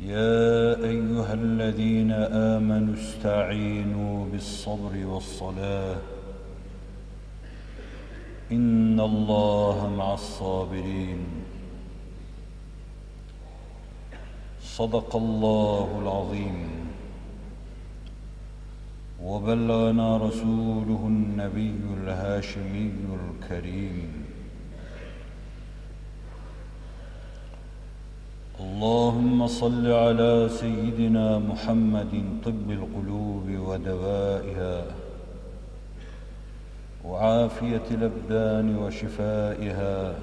يا أيها الذين آمنوا استعينوا بالصبر والصلاة. إن الله مع الصابرين. صدق الله العظيم. وبلغنا رسوله النبي الهاشمي الكريم. اللهم صل على سيدنا محمد طب القلوب ودوائها وعافية الأبدان وشفائها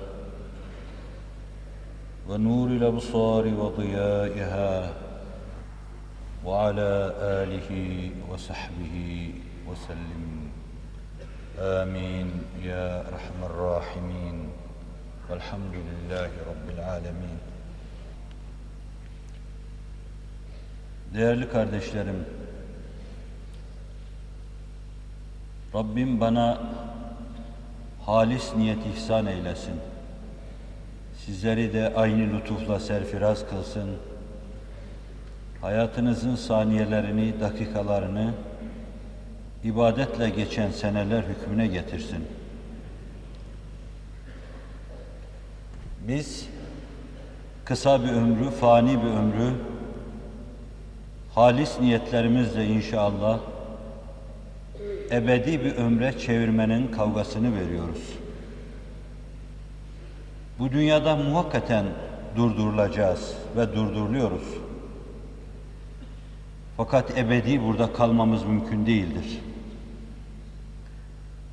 ونور الأبصار وضيائها وعلى آله وصحبه وسلم. آمين. يا أرحم الراحمين. والحمد لله رب العالمين. Değerli kardeşlerim, Rabbim bana halis niyet ihsan eylesin. Sizleri de aynı lütufla serfiraz kılsın. Hayatınızın saniyelerini, dakikalarını ibadetle geçen seneler hükmüne getirsin. Biz kısa bir ömrü, fani bir ömrü halis niyetlerimizle inşallah ebedi bir ömre çevirmenin kavgasını veriyoruz. Bu dünyada muhakkaten durdurulacağız ve durduruluyoruz. Fakat ebedi burada kalmamız mümkün değildir.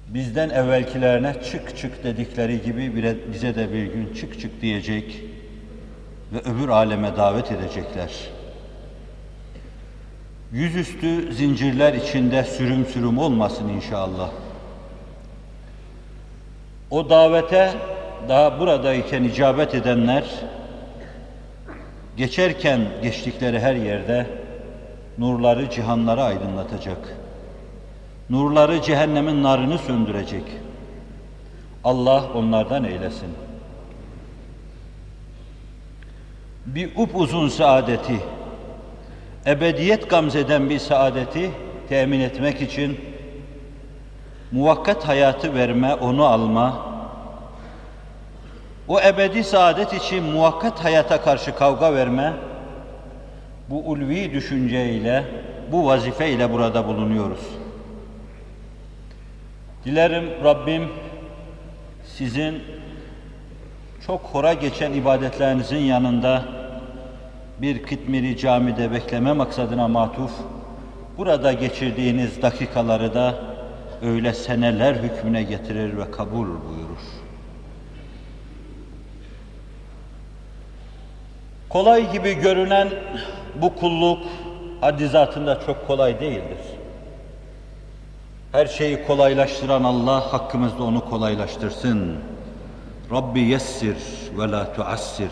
Bizden evvelkilerine çık çık dedikleri gibi bize de bir gün çık çık diyecek ve öbür aleme davet edecekler. Yüzüstü zincirler içinde sürüm sürüm olmasın inşallah. O davete daha buradayken icabet edenler geçerken geçtikleri her yerde nurları cihanları aydınlatacak. Nurları cehennemin narını söndürecek. Allah onlardan eylesin. Bir upuzun saadeti, ebediyet gamzeden bir saadeti temin etmek için muvakkat hayatı verme, onu alma, o ebedi saadet için muvakkat hayata karşı kavga verme, bu ulvi düşünceyle, bu vazifeyle burada bulunuyoruz. Dilerim Rabbim sizin çok hora geçen ibadetlerinizin yanında bir Kıtmiri camide bekleme maksadına matuf, burada geçirdiğiniz dakikaları da öyle seneler hükmüne getirir ve kabul buyurur. Kolay gibi görünen bu kulluk haddi zatında çok kolay değildir. Her şeyi kolaylaştıran Allah hakkımızda onu kolaylaştırsın. Rabbi yessir ve la tuassir.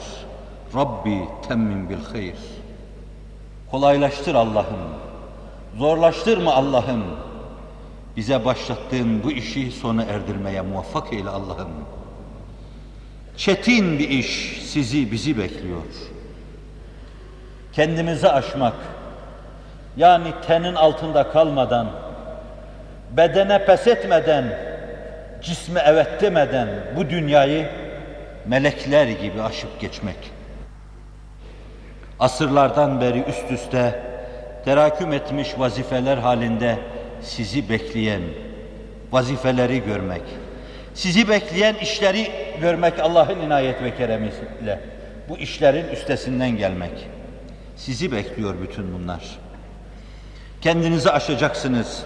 Rabbi temmin bil hayr. Kolaylaştır Allah'ım. Zorlaştırma Allah'ım. Bize başlattığın bu işi sona erdirmeye muvaffak eyle Allah'ım. Çetin bir iş sizi bizi bekliyor. Kendimizi aşmak, yani tenin altında kalmadan, bedene pes etmeden, cisme evet demeden bu dünyayı melekler gibi aşıp geçmek. Asırlardan beri üst üste teraküm etmiş vazifeler halinde sizi bekleyen vazifeleri görmek, sizi bekleyen işleri görmek Allah'ın inayet ve keremiyle bu işlerin üstesinden gelmek. Sizi bekliyor bütün bunlar. Kendinizi aşacaksınız.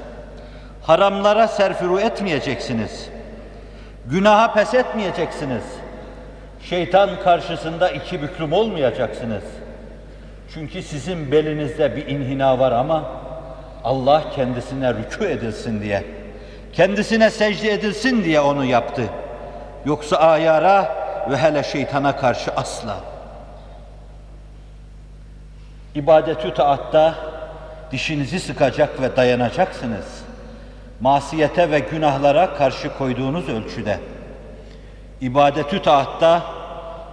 Haramlara serfiru etmeyeceksiniz. Günaha pes etmeyeceksiniz. Şeytan karşısında iki büklüm olmayacaksınız. Çünkü sizin belinizde bir inhina var ama Allah kendisine rükû edilsin diye, kendisine secde edilsin diye onu yaptı. Yoksa ayara ve hele şeytana karşı asla. İbadetü taatta dişinizi sıkacak ve dayanacaksınız. Masiyete ve günahlara karşı koyduğunuz ölçüde. İbadetü taatta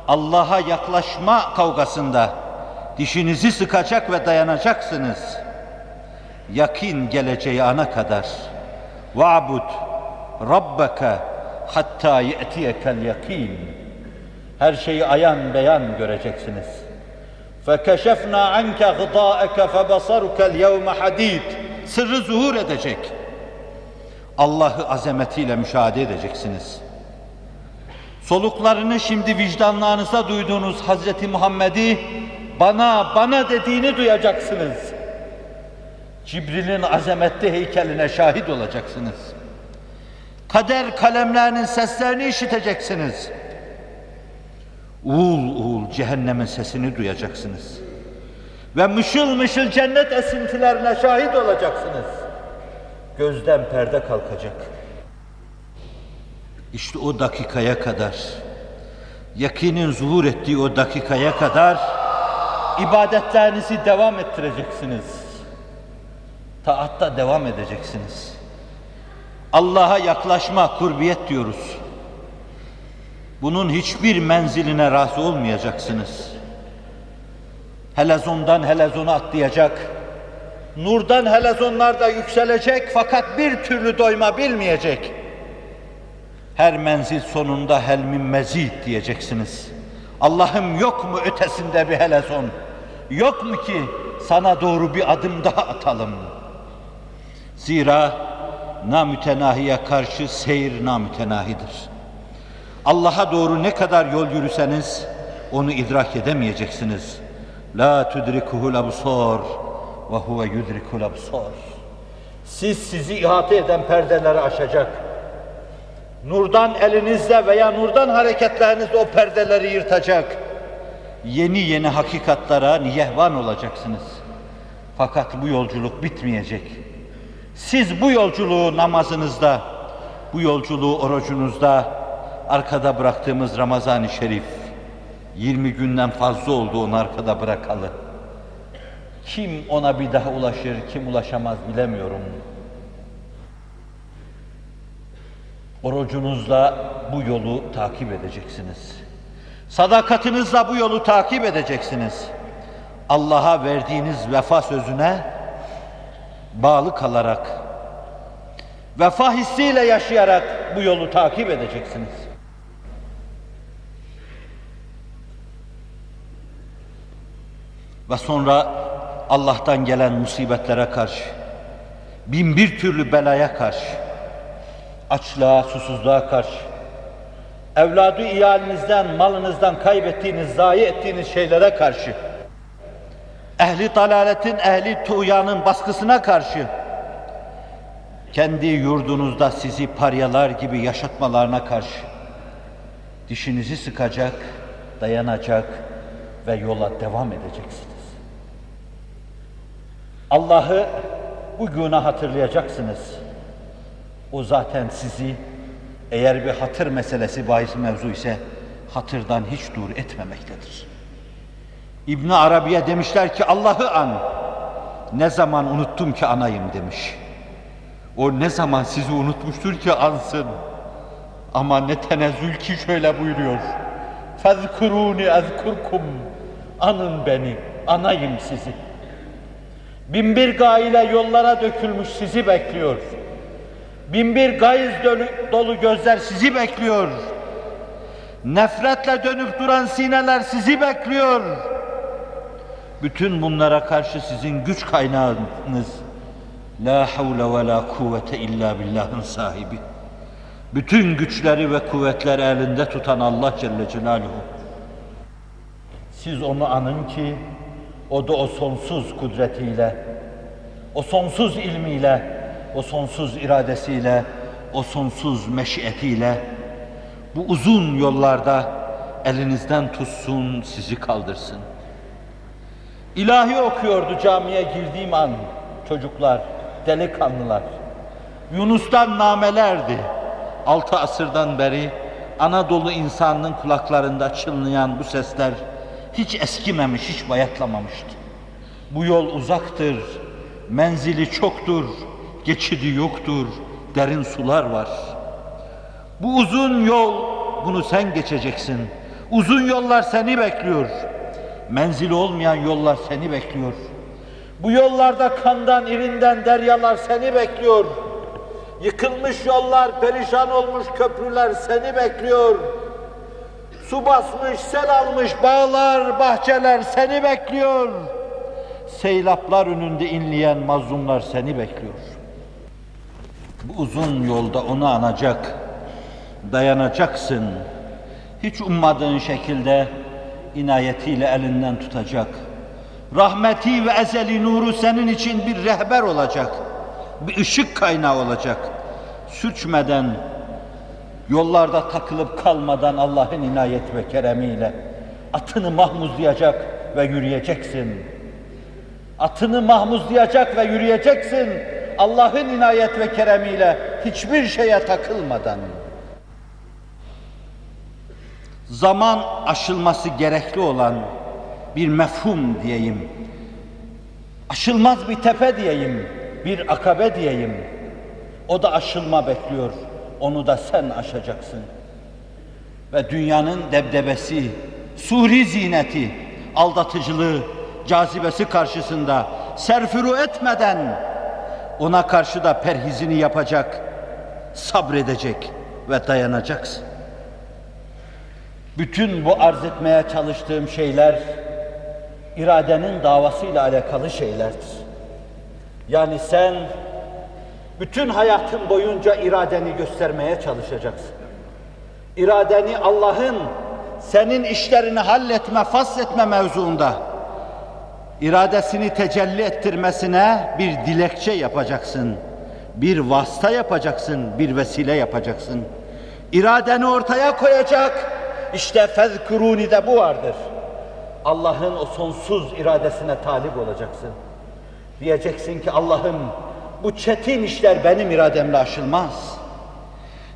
Allah'a yaklaşma kavgasında dişinizi sıkacak ve dayanacaksınız. Yakin geleceği ana kadar. Va'bud rabbeke hatta ye'tiyekel yakin. Her şeyi ayan beyan göreceksiniz. Fekeşefna anke gıdaeke febasarukel yevme hadid. Sırrı zuhur edecek. Allah'ı azametiyle müşahede edeceksiniz.'' Soluklarını şimdi vicdanlarınıza duyduğunuz Hazreti Muhammed'i bana, bana dediğini duyacaksınız. Cibril'in azametli heykeline şahit olacaksınız. Kader kalemlerinin seslerini işiteceksiniz. Uğul uğul cehennemin sesini duyacaksınız. Ve mışıl mışıl cennet esintilerine şahit olacaksınız. Gözden perde kalkacak. İşte o dakikaya kadar, yakinin zuhur ettiği o dakikaya kadar ibadetlerinizi devam ettireceksiniz. Taatta devam edeceksiniz. Allah'a yaklaşma, kurbiyet diyoruz. Bunun hiçbir menziline razı olmayacaksınız. Helezondan helezona atlayacak, nurdan helezonlarda yükselecek fakat bir türlü doyma bilmeyecek. Her menzil sonunda helmin mezid diyeceksiniz. Allah'ım yok mu ötesinde bir helezon? Yok mu ki sana doğru bir adım daha atalım? Zira namütenahiye karşı seyir namütenahidir. Allah'a doğru ne kadar yol yürüseniz onu idrak edemeyeceksiniz. La tudrikuhul absar ve huve yudrikul absar. Siz sizi ihate eden perdeleri aşacak. Nurdan elinizle veya nurdan hareketlerinizle o perdeleri yırtacak. Yeni yeni hakikatlara niyehvan olacaksınız. Fakat bu yolculuk bitmeyecek. Siz bu yolculuğu namazınızda, bu yolculuğu orucunuzda, arkada bıraktığımız Ramazan-ı Şerif, 20 günden fazla oldu onu arkada bırakalı. Kim ona bir daha ulaşır, kim ulaşamaz bilemiyorum. Orucunuzla bu yolu takip edeceksiniz. Sadakatinizle bu yolu takip edeceksiniz. Allah'a verdiğiniz vefa sözüne bağlı kalarak, vefa hissiyle yaşayarak bu yolu takip edeceksiniz. Ve sonra Allah'tan gelen musibetlere karşı, bin bir türlü belaya karşı, açlığa, susuzluğa karşı, evladı iyalinizden, malınızdan kaybettiğiniz, zayi ettiğiniz şeylere karşı, ehli dalaletin, ehli tuğyanın baskısına karşı kendi yurdunuzda sizi paryalar gibi yaşatmalarına karşı dişinizi sıkacak, dayanacak ve yola devam edeceksiniz. Allah'ı bugüne hatırlayacaksınız. O zaten sizi eğer bir hatır meselesi bahis mevzu ise hatırdan hiç dur etmemektedir. İbn Arabi'ye demişler ki Allah'ı an. Ne zaman unuttum ki anayım demiş. O ne zaman sizi unutmuştur ki ansın. Ama ne tenezzül ki şöyle buyuruyor. Fezkuruni ezkurkum. Anın beni, anayım sizi. Binbir gaile yollara dökülmüş sizi bekliyor. Binbir gayz dolu, gözler sizi bekliyor. Nefretle dönüp duran sineler sizi bekliyor. Bütün bunlara karşı sizin güç kaynağınız La havle ve la kuvvete illa billahın sahibi. Bütün güçleri ve kuvvetleri elinde tutan Allah Celle Celaluhu. Siz onu anın ki o da o sonsuz kudretiyle, o sonsuz ilmiyle, o sonsuz iradesiyle, o sonsuz meşiyetiyle bu uzun yollarda elinizden tutsun, sizi kaldırsın. İlahi okuyordu camiye girdiğim an çocuklar, delikanlılar. Yunus'tan namelerdi. Altı asırdan beri Anadolu insanının kulaklarında çınlayan bu sesler hiç eskimemiş, hiç bayatlamamıştı. Bu yol uzaktır, menzili çoktur, geçidi yoktur, derin sular var. Bu uzun yol, bunu sen geçeceksin. Uzun yollar seni bekliyor. Menzili olmayan yollar seni bekliyor. Bu yollarda kandan, irinden deryalar seni bekliyor. Yıkılmış yollar, perişan olmuş köprüler seni bekliyor. Su basmış, sel almış bağlar, bahçeler seni bekliyor. Seylaplar önünde inleyen mazlumlar seni bekliyor. Bu uzun yolda onu anacak, dayanacaksın. Hiç ummadığın şekilde inayetiyle elinden tutacak. Rahmeti ve ezeli nuru senin için bir rehber olacak. Bir ışık kaynağı olacak. Sürçmeden, yollarda takılıp kalmadan Allah'ın inayet ve keremiyle atını mahmuzlayacak ve yürüyeceksin. Atını mahmuzlayacak ve yürüyeceksin. Allah'ın inayet ve keremiyle hiçbir şeye takılmadan. Zaman aşılması gerekli olan bir mefhum diyeyim. Aşılmaz bir tepe diyeyim, bir akabe diyeyim. O da aşılma bekliyor. Onu da sen aşacaksın. Ve dünyanın debdebesi, suri zineti, aldatıcılığı, cazibesi karşısında serfuru etmeden ona karşı da perhizini yapacak, sabredecek ve dayanacaksın. Bütün bu arz etmeye çalıştığım şeyler iradenin davasıyla alakalı şeylerdir. Yani sen bütün hayatın boyunca iradeni göstermeye çalışacaksın. İradeni Allah'ın senin işlerini halletme, fasletme mevzuunda iradesini tecelli ettirmesine bir dilekçe yapacaksın. Bir vasıta yapacaksın, bir vesile yapacaksın. İradeni ortaya koyacak. İşte fezkuruni de bu vardır. Allah'ın o sonsuz iradesine talip olacaksın. Diyeceksin ki Allah'ım bu çetin işler benim irademle aşılmaz.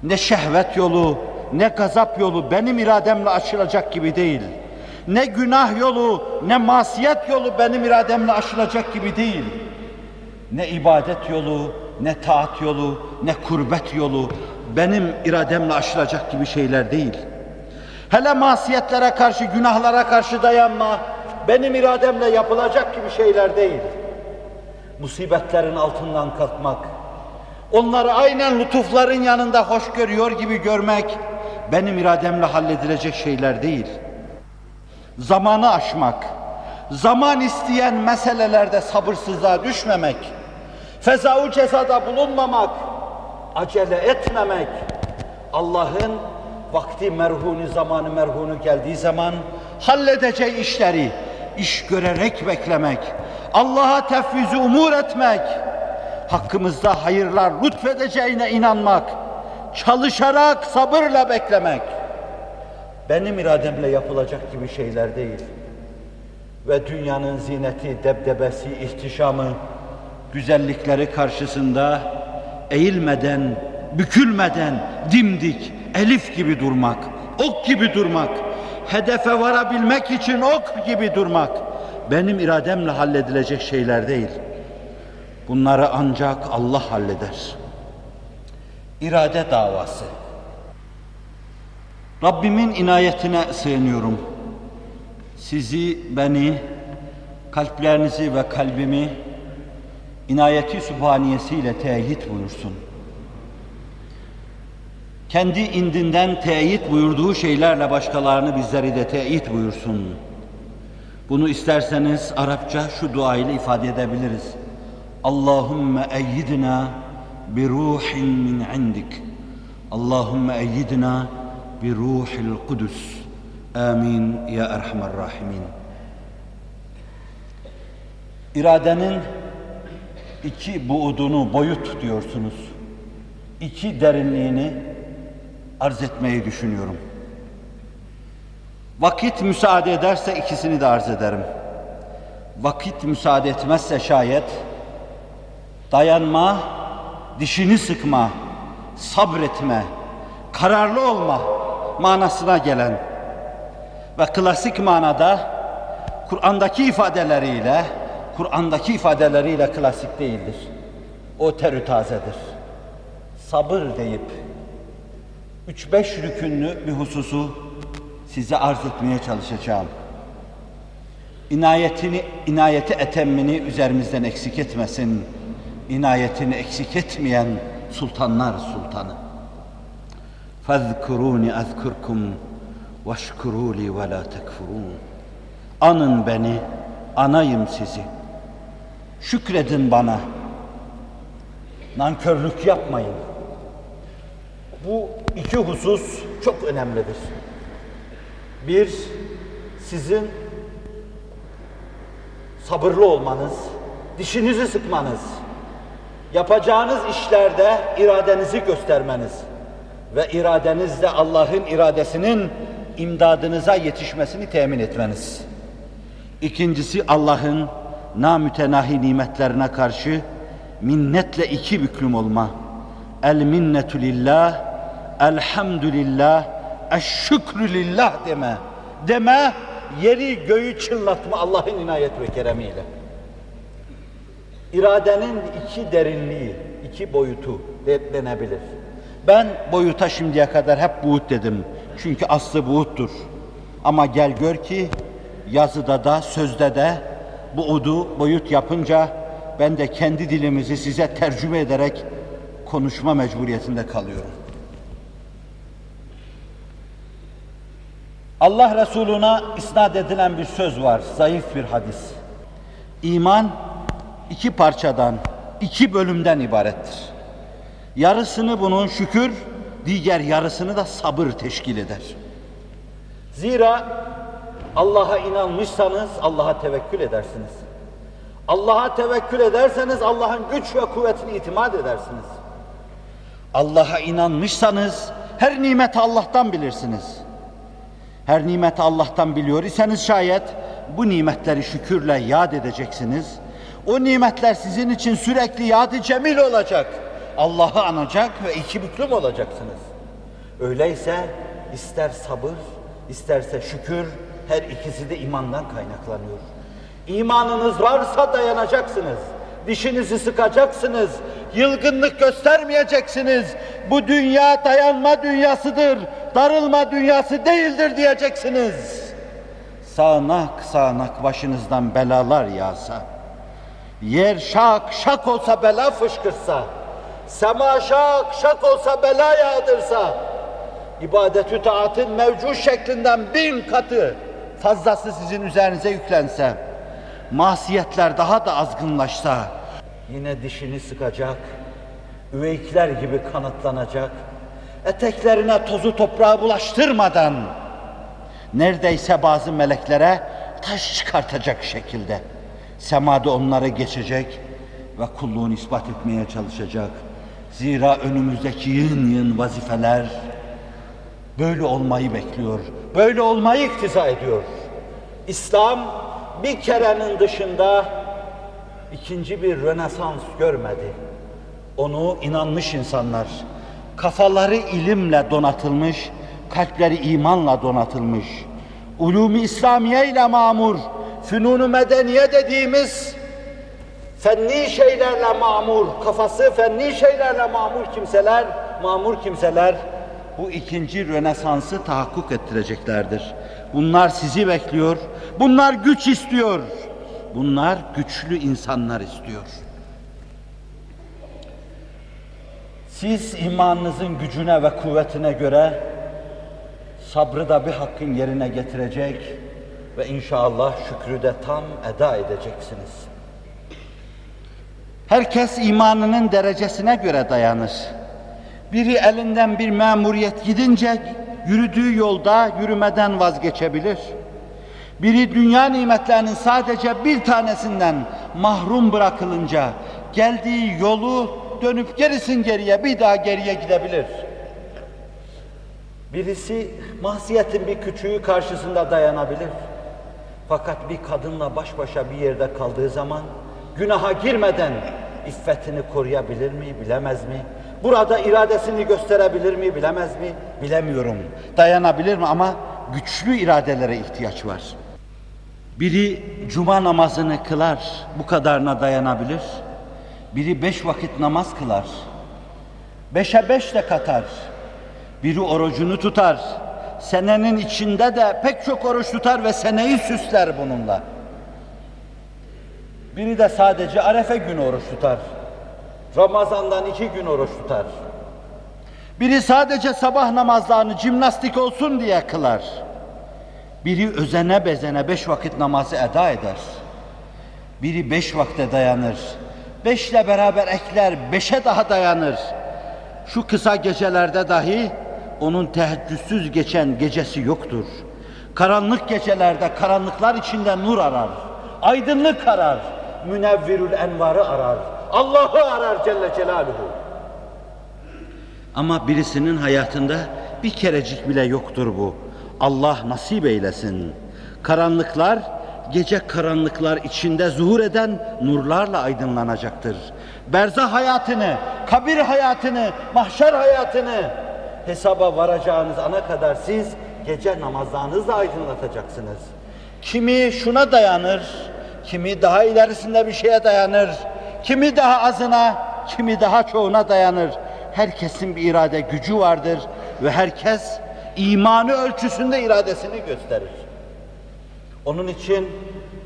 Ne şehvet yolu, ne gazap yolu benim irademle aşılacak gibi değil. Ne günah yolu, ne masiyet yolu benim irademle aşılacak gibi değil. Ne ibadet yolu, ne taat yolu, ne kurbet yolu benim irademle aşılacak gibi şeyler değil. Hele masiyetlere karşı, günahlara karşı dayanma benim irademle yapılacak gibi şeyler değil. Musibetlerin altından kalkmak, onları aynen lütufların yanında hoş görüyor gibi görmek benim irademle halledilecek şeyler değil. Zamanı aşmak, zaman isteyen meselelerde sabırsızlığa düşmemek, fezau cezada bulunmamak, acele etmemek, Allah'ın vakti merhunu, zamanı merhunu geldiği zaman halledeceği işleri iş görerek beklemek, Allah'a tefvizi umur etmek, hakkımızda hayırlar lütfedeceğine inanmak, çalışarak sabırla beklemek, benim irademle yapılacak gibi şeyler değil. Ve dünyanın zineti, debdebesi, ihtişamı, güzellikleri karşısında eğilmeden, bükülmeden, dimdik, elif gibi durmak, ok gibi durmak, hedefe varabilmek için ok gibi durmak, benim irademle halledilecek şeyler değil. Bunları ancak Allah halleder. İrade davası. Rabbimin inayetine sığınıyorum. Sizi, beni, kalplerinizi ve kalbimi inayeti sübhaniyesiyle teyit buyursun. Kendi indinden teyit buyurduğu şeylerle başkalarını bizleri de teyit buyursun. Bunu isterseniz Arapça şu dua ile ifade edebiliriz. Allahümme eyyidna bi ruhin min indik. Allahümme eyyidna bi ruhil kudüs. Amin ya erhamer rahimin. İradenin iki buudunu, boyut diyorsunuz. İki derinliğini arz etmeyi düşünüyorum. Vakit müsaade ederse ikisini de arz ederim. Vakit müsaade etmezse şayet dayanma, dişini sıkma, sabretme, kararlı olma manasına gelen ve klasik manada Kur'an'daki ifadeleriyle Kur'an'daki ifadeleriyle klasik değildir. O terü tazedir. Sabır deyip üç beş rükünlü bir hususu size arz etmeye çalışacağım. İnayetini, inayeti etemmini üzerimizden eksik etmesin. İnayetini eksik etmeyen sultanlar sultanı. فَذْكُرُونِ اَذْكُرْكُمْ وَاشْكُرُوا لِي وَلَا تَكْفُرُونَ Anın beni, anayım sizi. Şükredin bana. Nankörlük yapmayın. Bu iki husus çok önemlidir. Bir, sizin sabırlı olmanız, dişinizi sıkmanız, yapacağınız işlerde iradenizi göstermeniz ve iradenizle Allah'ın iradesinin imdadınıza yetişmesini temin etmeniz. İkincisi Allah'ın namütenahi nimetlerine karşı minnetle iki büklüm olma. El minnetu lillah, elhamdülillah, eşşükrü lillah deme. Deme, yeri göğü çınlatma Allah'ın inayet ve keremiyle. İradenin iki derinliği, iki boyutu de- denebilir. Ben boyuta şimdiye kadar hep buğut dedim. Çünkü aslı buğuttur. Ama gel gör ki yazıda da sözde de bu udu boyut yapınca ben de kendi dilimizi size tercüme ederek konuşma mecburiyetinde kalıyorum. Allah Resuluna isnat edilen bir söz var, zayıf bir hadis. İman iki parçadan, iki bölümden ibarettir. Yarısını bunun şükür, diğer yarısını da sabır teşkil eder. Zira Allah'a inanmışsanız Allah'a tevekkül edersiniz. Allah'a tevekkül ederseniz Allah'ın güç ve kuvvetini itimat edersiniz. Allah'a inanmışsanız her nimeti Allah'tan bilirsiniz. Her nimeti Allah'tan biliyor iseniz şayet bu nimetleri şükürle yad edeceksiniz. O nimetler sizin için sürekli yad-ı cemil olacak. Allah'ı anacak ve iki büklüm olacaksınız. Öyleyse ister sabır, isterse şükür her ikisi de imandan kaynaklanıyor. İmanınız varsa dayanacaksınız. Dişinizi sıkacaksınız. Yılgınlık göstermeyeceksiniz. Bu dünya dayanma dünyasıdır. Darılma dünyası değildir diyeceksiniz. Sağanak sağanak başınızdan belalar yağsa, yer şak şak olsa bela fışkırsa, sema şak olsa bela yağdırsa, ibadetü taatın mevcut şeklinden bin katı fazlası sizin üzerinize yüklense, masiyetler daha da azgınlaşsa, yine dişini sıkacak, üveykler gibi kanıtlanacak, eteklerine tozu toprağı bulaştırmadan, neredeyse bazı meleklere taş çıkartacak şekilde semada onları geçecek ve kulluğunu ispat etmeye çalışacak. Zira önümüzdeki yığın yığın vazifeler böyle olmayı bekliyor. Böyle olmayı iktiza ediyor. İslam bir kerenin dışında ikinci bir rönesans görmedi. Onu inanmış insanlar, kafaları ilimle donatılmış, kalpleri imanla donatılmış, ulûm-i İslamiye ile mamur, fünun medeniye dediğimiz fenni şeylerle mamur, kafası fenni şeylerle mamur kimseler, mamur kimseler bu ikinci Rönesans'ı tahakkuk ettireceklerdir. Bunlar sizi bekliyor, bunlar güç istiyor, bunlar güçlü insanlar istiyor. Siz imanınızın gücüne ve kuvvetine göre sabrı da bir hakkın yerine getirecek ve inşallah şükrü de tam eda edeceksiniz. Herkes imanının derecesine göre dayanır. Biri elinden bir memuriyet gidince yürüdüğü yolda yürümeden vazgeçebilir. Biri dünya nimetlerinin sadece bir tanesinden mahrum bırakılınca geldiği yolu dönüp gerisin geriye bir daha geriye gidebilir. Birisi mahsiyetin bir küçüğü karşısında dayanabilir. Fakat bir kadınla baş başa bir yerde kaldığı zaman günaha girmeden iffetini koruyabilir mi, bilemez mi? Burada iradesini gösterebilir mi, bilemez mi? Bilemiyorum. Dayanabilir mi ama güçlü iradelere ihtiyaç var. Biri cuma namazını kılar, bu kadarına dayanabilir. Biri beş vakit namaz kılar. Beşe beş de katar. Biri orucunu tutar. Senenin içinde de pek çok oruç tutar ve seneyi süsler bununla. Biri de sadece arefe günü oruç tutar. Ramazan'dan iki gün oruç tutar. Biri sadece sabah namazlarını cimnastik olsun diye kılar. Biri özene bezene beş vakit namazı eda eder. Biri beş vakte dayanır. Beşle beraber ekler, beşe daha dayanır. Şu kısa gecelerde dahi onun teheccüdsüz geçen gecesi yoktur. Karanlık gecelerde karanlıklar içinde nur arar. Aydınlık arar. Münevvirül envarı arar. Allah'ı arar Celle Celaluhu. Ama birisinin hayatında bir kerecik bile yoktur bu. Allah nasip eylesin. Karanlıklar, gece karanlıklar içinde zuhur eden nurlarla aydınlanacaktır. Berzah hayatını, kabir hayatını, mahşer hayatını hesaba varacağınız ana kadar siz gece namazlarınızla aydınlatacaksınız. Kimi şuna dayanır, kimi daha ilerisinde bir şeye dayanır, kimi daha azına, kimi daha çoğuna dayanır. Herkesin bir irade gücü vardır ve herkes imanı ölçüsünde iradesini gösterir. Onun için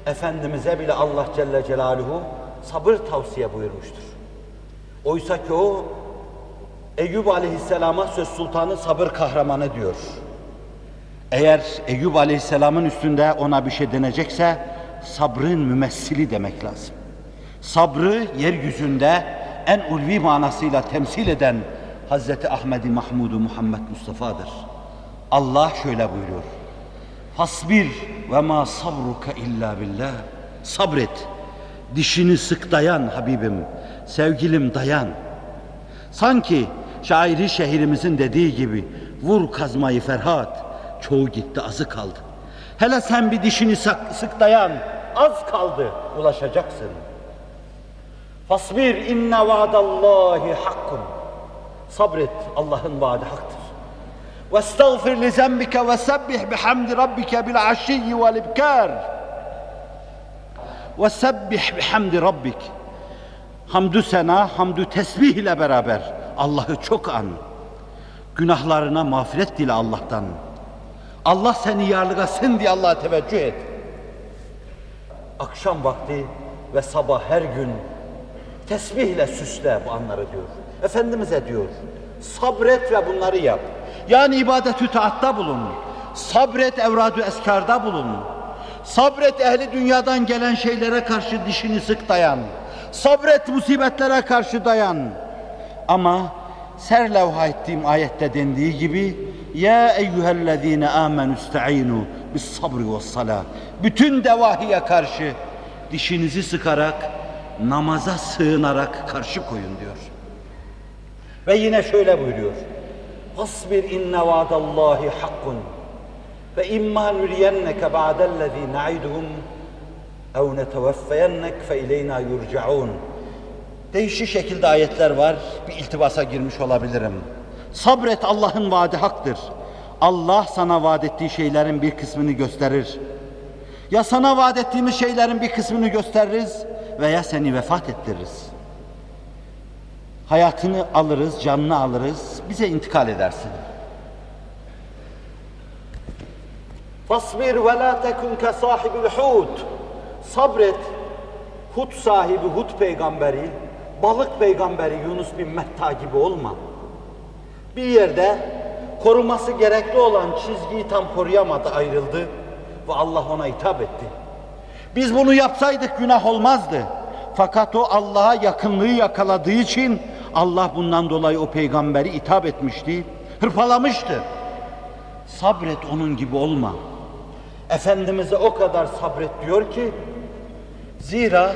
Efendimiz'e bile Allah Celle Celaluhu sabır tavsiye buyurmuştur. Oysa ki o Eyüp Aleyhisselam'a söz sultanı sabır kahramanı diyor. Eğer Eyüp Aleyhisselam'ın üstünde ona bir şey denecekse sabrın mümessili demek lazım. Sabrı yeryüzünde en ulvi manasıyla temsil eden Hazreti Ahmedi Mahmudu Muhammed Mustafa'dır. Allah şöyle buyuruyor. Fasbir ve ma sabruka illa billah. Sabret. Dişini sık dayan Habibim. Sevgilim dayan. Sanki şairi şehrimizin dediği gibi vur kazmayı Ferhat. Çoğu gitti azı kaldı. Hele sen bir dişini sık, sık dayan. Az kaldı ulaşacaksın. Fasbir inne vaadallahi hakkun. Sabret Allah'ın vaadi haktır. Vestağfir li zembike ve sebbih bihamdi rabbike bil aşiyyi vel ibkar. Ve sebbih bihamdi rabbik. Hamdü sena, hamdü tesbih ile beraber Allah'ı çok an. Günahlarına mağfiret dile Allah'tan. Allah seni yarlıgasın diye Allah'a teveccüh et. Akşam vakti ve sabah her gün tesbihle süsle bu anları diyor. Efendimiz'e diyor. Sabret ve bunları yap. Yani ibadet-ü taatta bulun. Sabret evrad-ı eskarda bulun. Sabret ehli dünyadan gelen şeylere karşı dişini sık dayan. Sabret musibetlere karşı dayan. Ama serlevha ettiğim ayette dendiği gibi Ya eyyühellezine amenu ista'inu bis sabri ve salah bütün devahiye karşı dişinizi sıkarak, namaza sığınarak karşı koyun diyor. Ve yine şöyle buyuruyor. Asbir inne vaadallahi hakkun ve imma nuriyenneke ba'dellezî na'iduhum ev neteveffeyennek fe ileyna yurcaun. Değişik şekilde ayetler var. Bir iltibasa girmiş olabilirim. Sabret Allah'ın vaadi haktır. Allah sana vaat ettiği şeylerin bir kısmını gösterir. Ya sana vaat ettiğimiz şeylerin bir kısmını gösteririz veya seni vefat ettiririz. Hayatını alırız, canını alırız, bize intikal edersin. Fasbir ve la tekun ke sahibil hut. Sabret. Hut sahibi Hut peygamberi, balık peygamberi Yunus bin Metta gibi olma. Bir yerde koruması gerekli olan çizgiyi tam koruyamadı, ayrıldı ve Allah ona hitap etti. Biz bunu yapsaydık günah olmazdı. Fakat o Allah'a yakınlığı yakaladığı için Allah bundan dolayı o peygamberi hitap etmişti, hırpalamıştı. Sabret onun gibi olma. Efendimiz'e o kadar sabret diyor ki, zira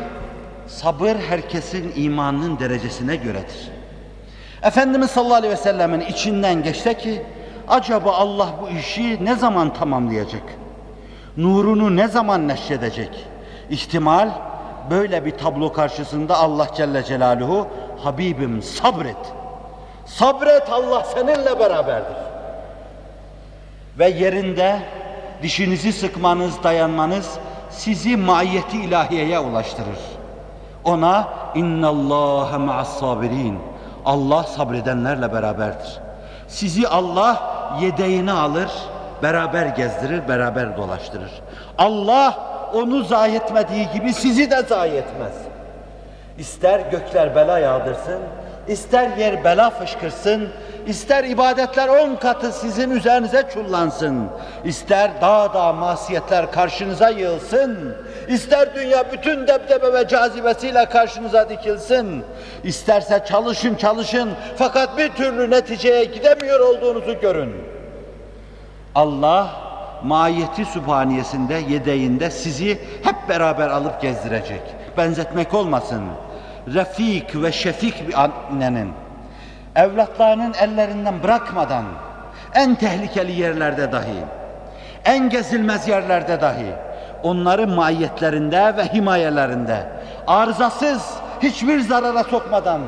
sabır herkesin imanının derecesine göredir. Efendimiz sallallahu aleyhi ve sellemin içinden geçti ki, acaba Allah bu işi ne zaman tamamlayacak? Nurunu ne zaman neşredecek? İhtimal böyle bir tablo karşısında Allah Celle Celaluhu, Habibim sabret. Sabret Allah seninle beraberdir. Ve yerinde dişinizi sıkmanız, dayanmanız sizi maiyeti ilahiyeye ulaştırır. Ona innallâhe ma'as sabirin. Allah sabredenlerle beraberdir. Sizi Allah yedeğine alır, beraber gezdirir, beraber dolaştırır. Allah onu zayi etmediği gibi sizi de zayi etmez. İster gökler bela yağdırsın, ister yer bela fışkırsın, ister ibadetler on katı sizin üzerinize çullansın, ister dağ dağ masiyetler karşınıza yığılsın, ister dünya bütün debdebe ve cazibesiyle karşınıza dikilsin, isterse çalışın çalışın fakat bir türlü neticeye gidemiyor olduğunuzu görün. Allah mahiyeti sübhaniyesinde, yedeğinde sizi hep beraber alıp gezdirecek. Benzetmek olmasın. Refik ve şefik bir annenin evlatlarının ellerinden bırakmadan en tehlikeli yerlerde dahi, en gezilmez yerlerde dahi onları mahiyetlerinde ve himayelerinde arızasız hiçbir zarara sokmadan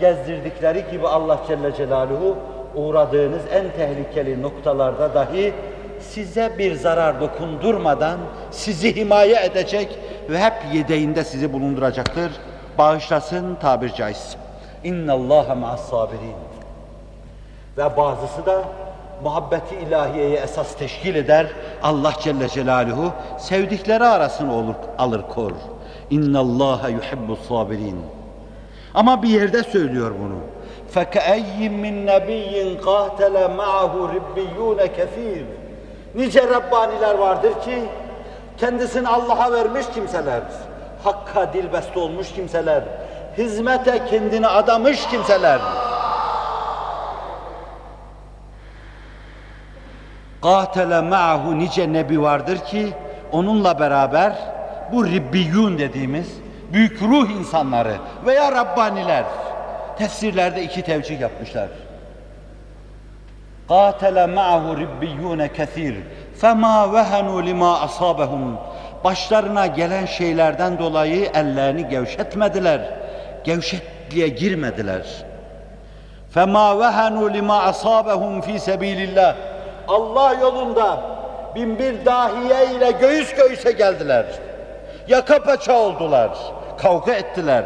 gezdirdikleri gibi Allah Celle Celaluhu uğradığınız en tehlikeli noktalarda dahi size bir zarar dokundurmadan sizi himaye edecek ve hep yedeğinde sizi bulunduracaktır. Bağışlasın tabir caizse. İnna Allaha ma'as sabirin. Ve bazısı da muhabbeti ilahiyeye esas teşkil eder. Allah Celle Celaluhu sevdikleri arasını olur, alır kor. İnna Allaha yuhibbus sabirin. Ama bir yerde söylüyor bunu. فَكَأَيِّ مِنْ نَبِيٍّ قَاتَلَ مَعَهُ رِبِّيُّونَ كَثِيرٌ Nice Rabbaniler vardır ki kendisini Allah'a vermiş kimseler, Hakka dilbeste olmuş kimseler, hizmete kendini adamış kimseler. Katele ma'ahu nice nebi vardır ki onunla beraber bu ribbiyun dediğimiz büyük ruh insanları veya Rabbaniler tefsirlerde iki tevcih yapmışlar. Katele ma'ahu ribbiyune kesir fema vehenu lima asabehum başlarına gelen şeylerden dolayı ellerini gevşetmediler. Gevşetliğe girmediler. Fema vehenu lima asabehum fi sebilillah Allah yolunda binbir dahiye ile göğüs göğüse geldiler. Yaka paça oldular, kavga ettiler.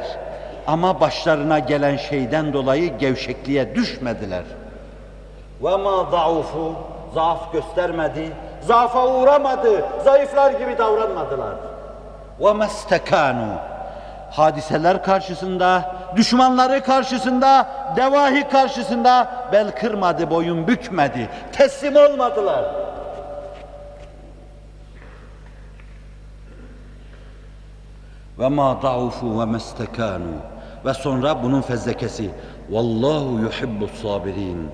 Ama başlarına gelen şeyden dolayı gevşekliğe düşmediler. Ve ma zaufu, zaaf göstermedi, zaafa uğramadı, zayıflar gibi davranmadılar. Ve mestekanu, hadiseler karşısında, düşmanları karşısında, devahi karşısında bel kırmadı, boyun bükmedi. Teslim olmadılar. Ve ma daufu ve mestekanu. Ve sonra bunun fezlekesi. Vallahu yuhibbu sabirin.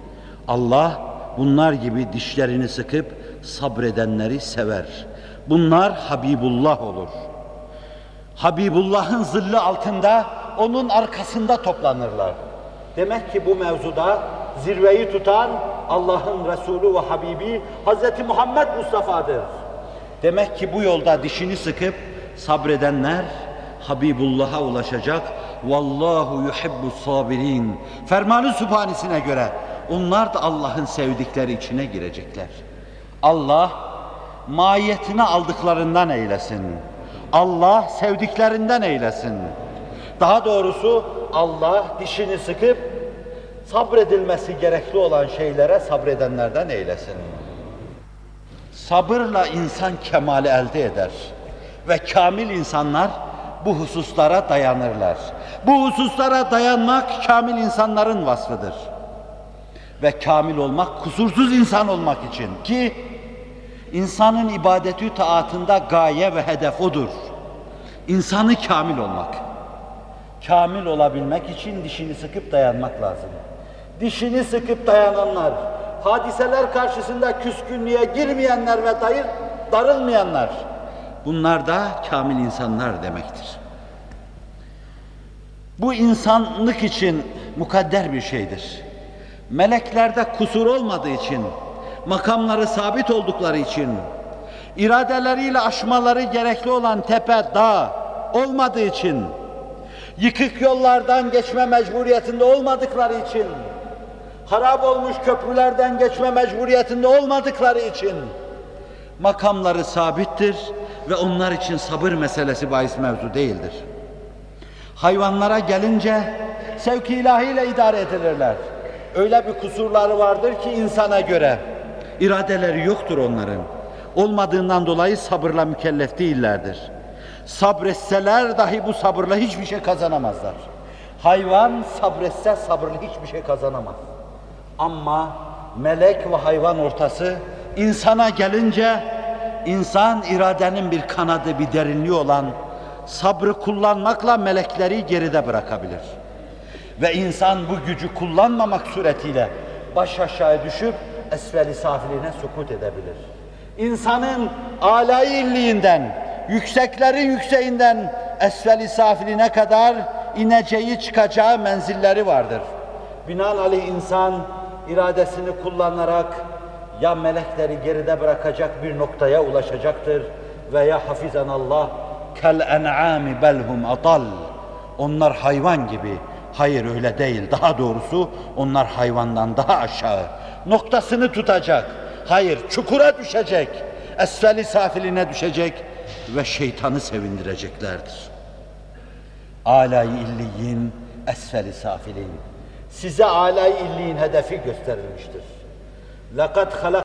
Allah bunlar gibi dişlerini sıkıp sabredenleri sever. Bunlar Habibullah olur.'' Habibullah'ın zilli altında, onun arkasında toplanırlar. Demek ki bu mevzuda zirveyi tutan Allah'ın Resulü ve Habibi Hz. Muhammed Mustafa'dır. Demek ki bu yolda dişini sıkıp sabredenler Habibullah'a ulaşacak. Vallahu yuhibbus sabirin. Fermanı Sübhanisine göre onlar da Allah'ın sevdikleri içine girecekler. Allah mahiyetine aldıklarından eylesin. Allah sevdiklerinden eylesin. Daha doğrusu Allah dişini sıkıp sabredilmesi gerekli olan şeylere sabredenlerden eylesin. Sabırla insan kemali elde eder ve kamil insanlar bu hususlara dayanırlar. Bu hususlara dayanmak kamil insanların vasfıdır. Ve kamil olmak kusursuz insan olmak için ki insanın ibadeti taatında gaye ve hedef odur. İnsanı kamil olmak. Kamil olabilmek için dişini sıkıp dayanmak lazım. Dişini sıkıp dayananlar, hadiseler karşısında küskünlüğe girmeyenler ve dayır, darılmayanlar, bunlar da kamil insanlar demektir. Bu insanlık için mukadder bir şeydir. Meleklerde kusur olmadığı için, makamları sabit oldukları için, iradeleriyle aşmaları gerekli olan tepe, dağ olmadığı için, yıkık yollardan geçme mecburiyetinde olmadıkları için, harap olmuş köprülerden geçme mecburiyetinde olmadıkları için, makamları sabittir ve onlar için sabır meselesi bahis mevzu değildir. Hayvanlara gelince sevki ilahiyle idare edilirler. Öyle bir kusurları vardır ki insana göre iradeleri yoktur onların. Olmadığından dolayı sabırla mükellef değillerdir. Sabretseler dahi bu sabırla hiçbir şey kazanamazlar. Hayvan sabretse sabırla hiçbir şey kazanamaz. Ama melek ve hayvan ortası insana gelince insan iradenin bir kanadı, bir derinliği olan sabrı kullanmakla melekleri geride bırakabilir. Ve insan bu gücü kullanmamak suretiyle baş aşağı düşüp esfeli safiline sukut edebilir. İnsanın alay illiğinden, yükseklerin yükseğinden esfeli safiline kadar ineceği çıkacağı menzilleri vardır. Binaenaleyh insan iradesini kullanarak ya melekleri geride bırakacak bir noktaya ulaşacaktır veya hafizan Allah kel en'ami belhum atal. Onlar hayvan gibi. Hayır öyle değil. Daha doğrusu onlar hayvandan daha aşağı noktasını tutacak. Hayır, çukura düşecek. Esfeli safiline düşecek ve şeytanı sevindireceklerdir. Alay illiyin, esfeli safilin. Size alay illiyin hedefi gösterilmiştir. Lakat halak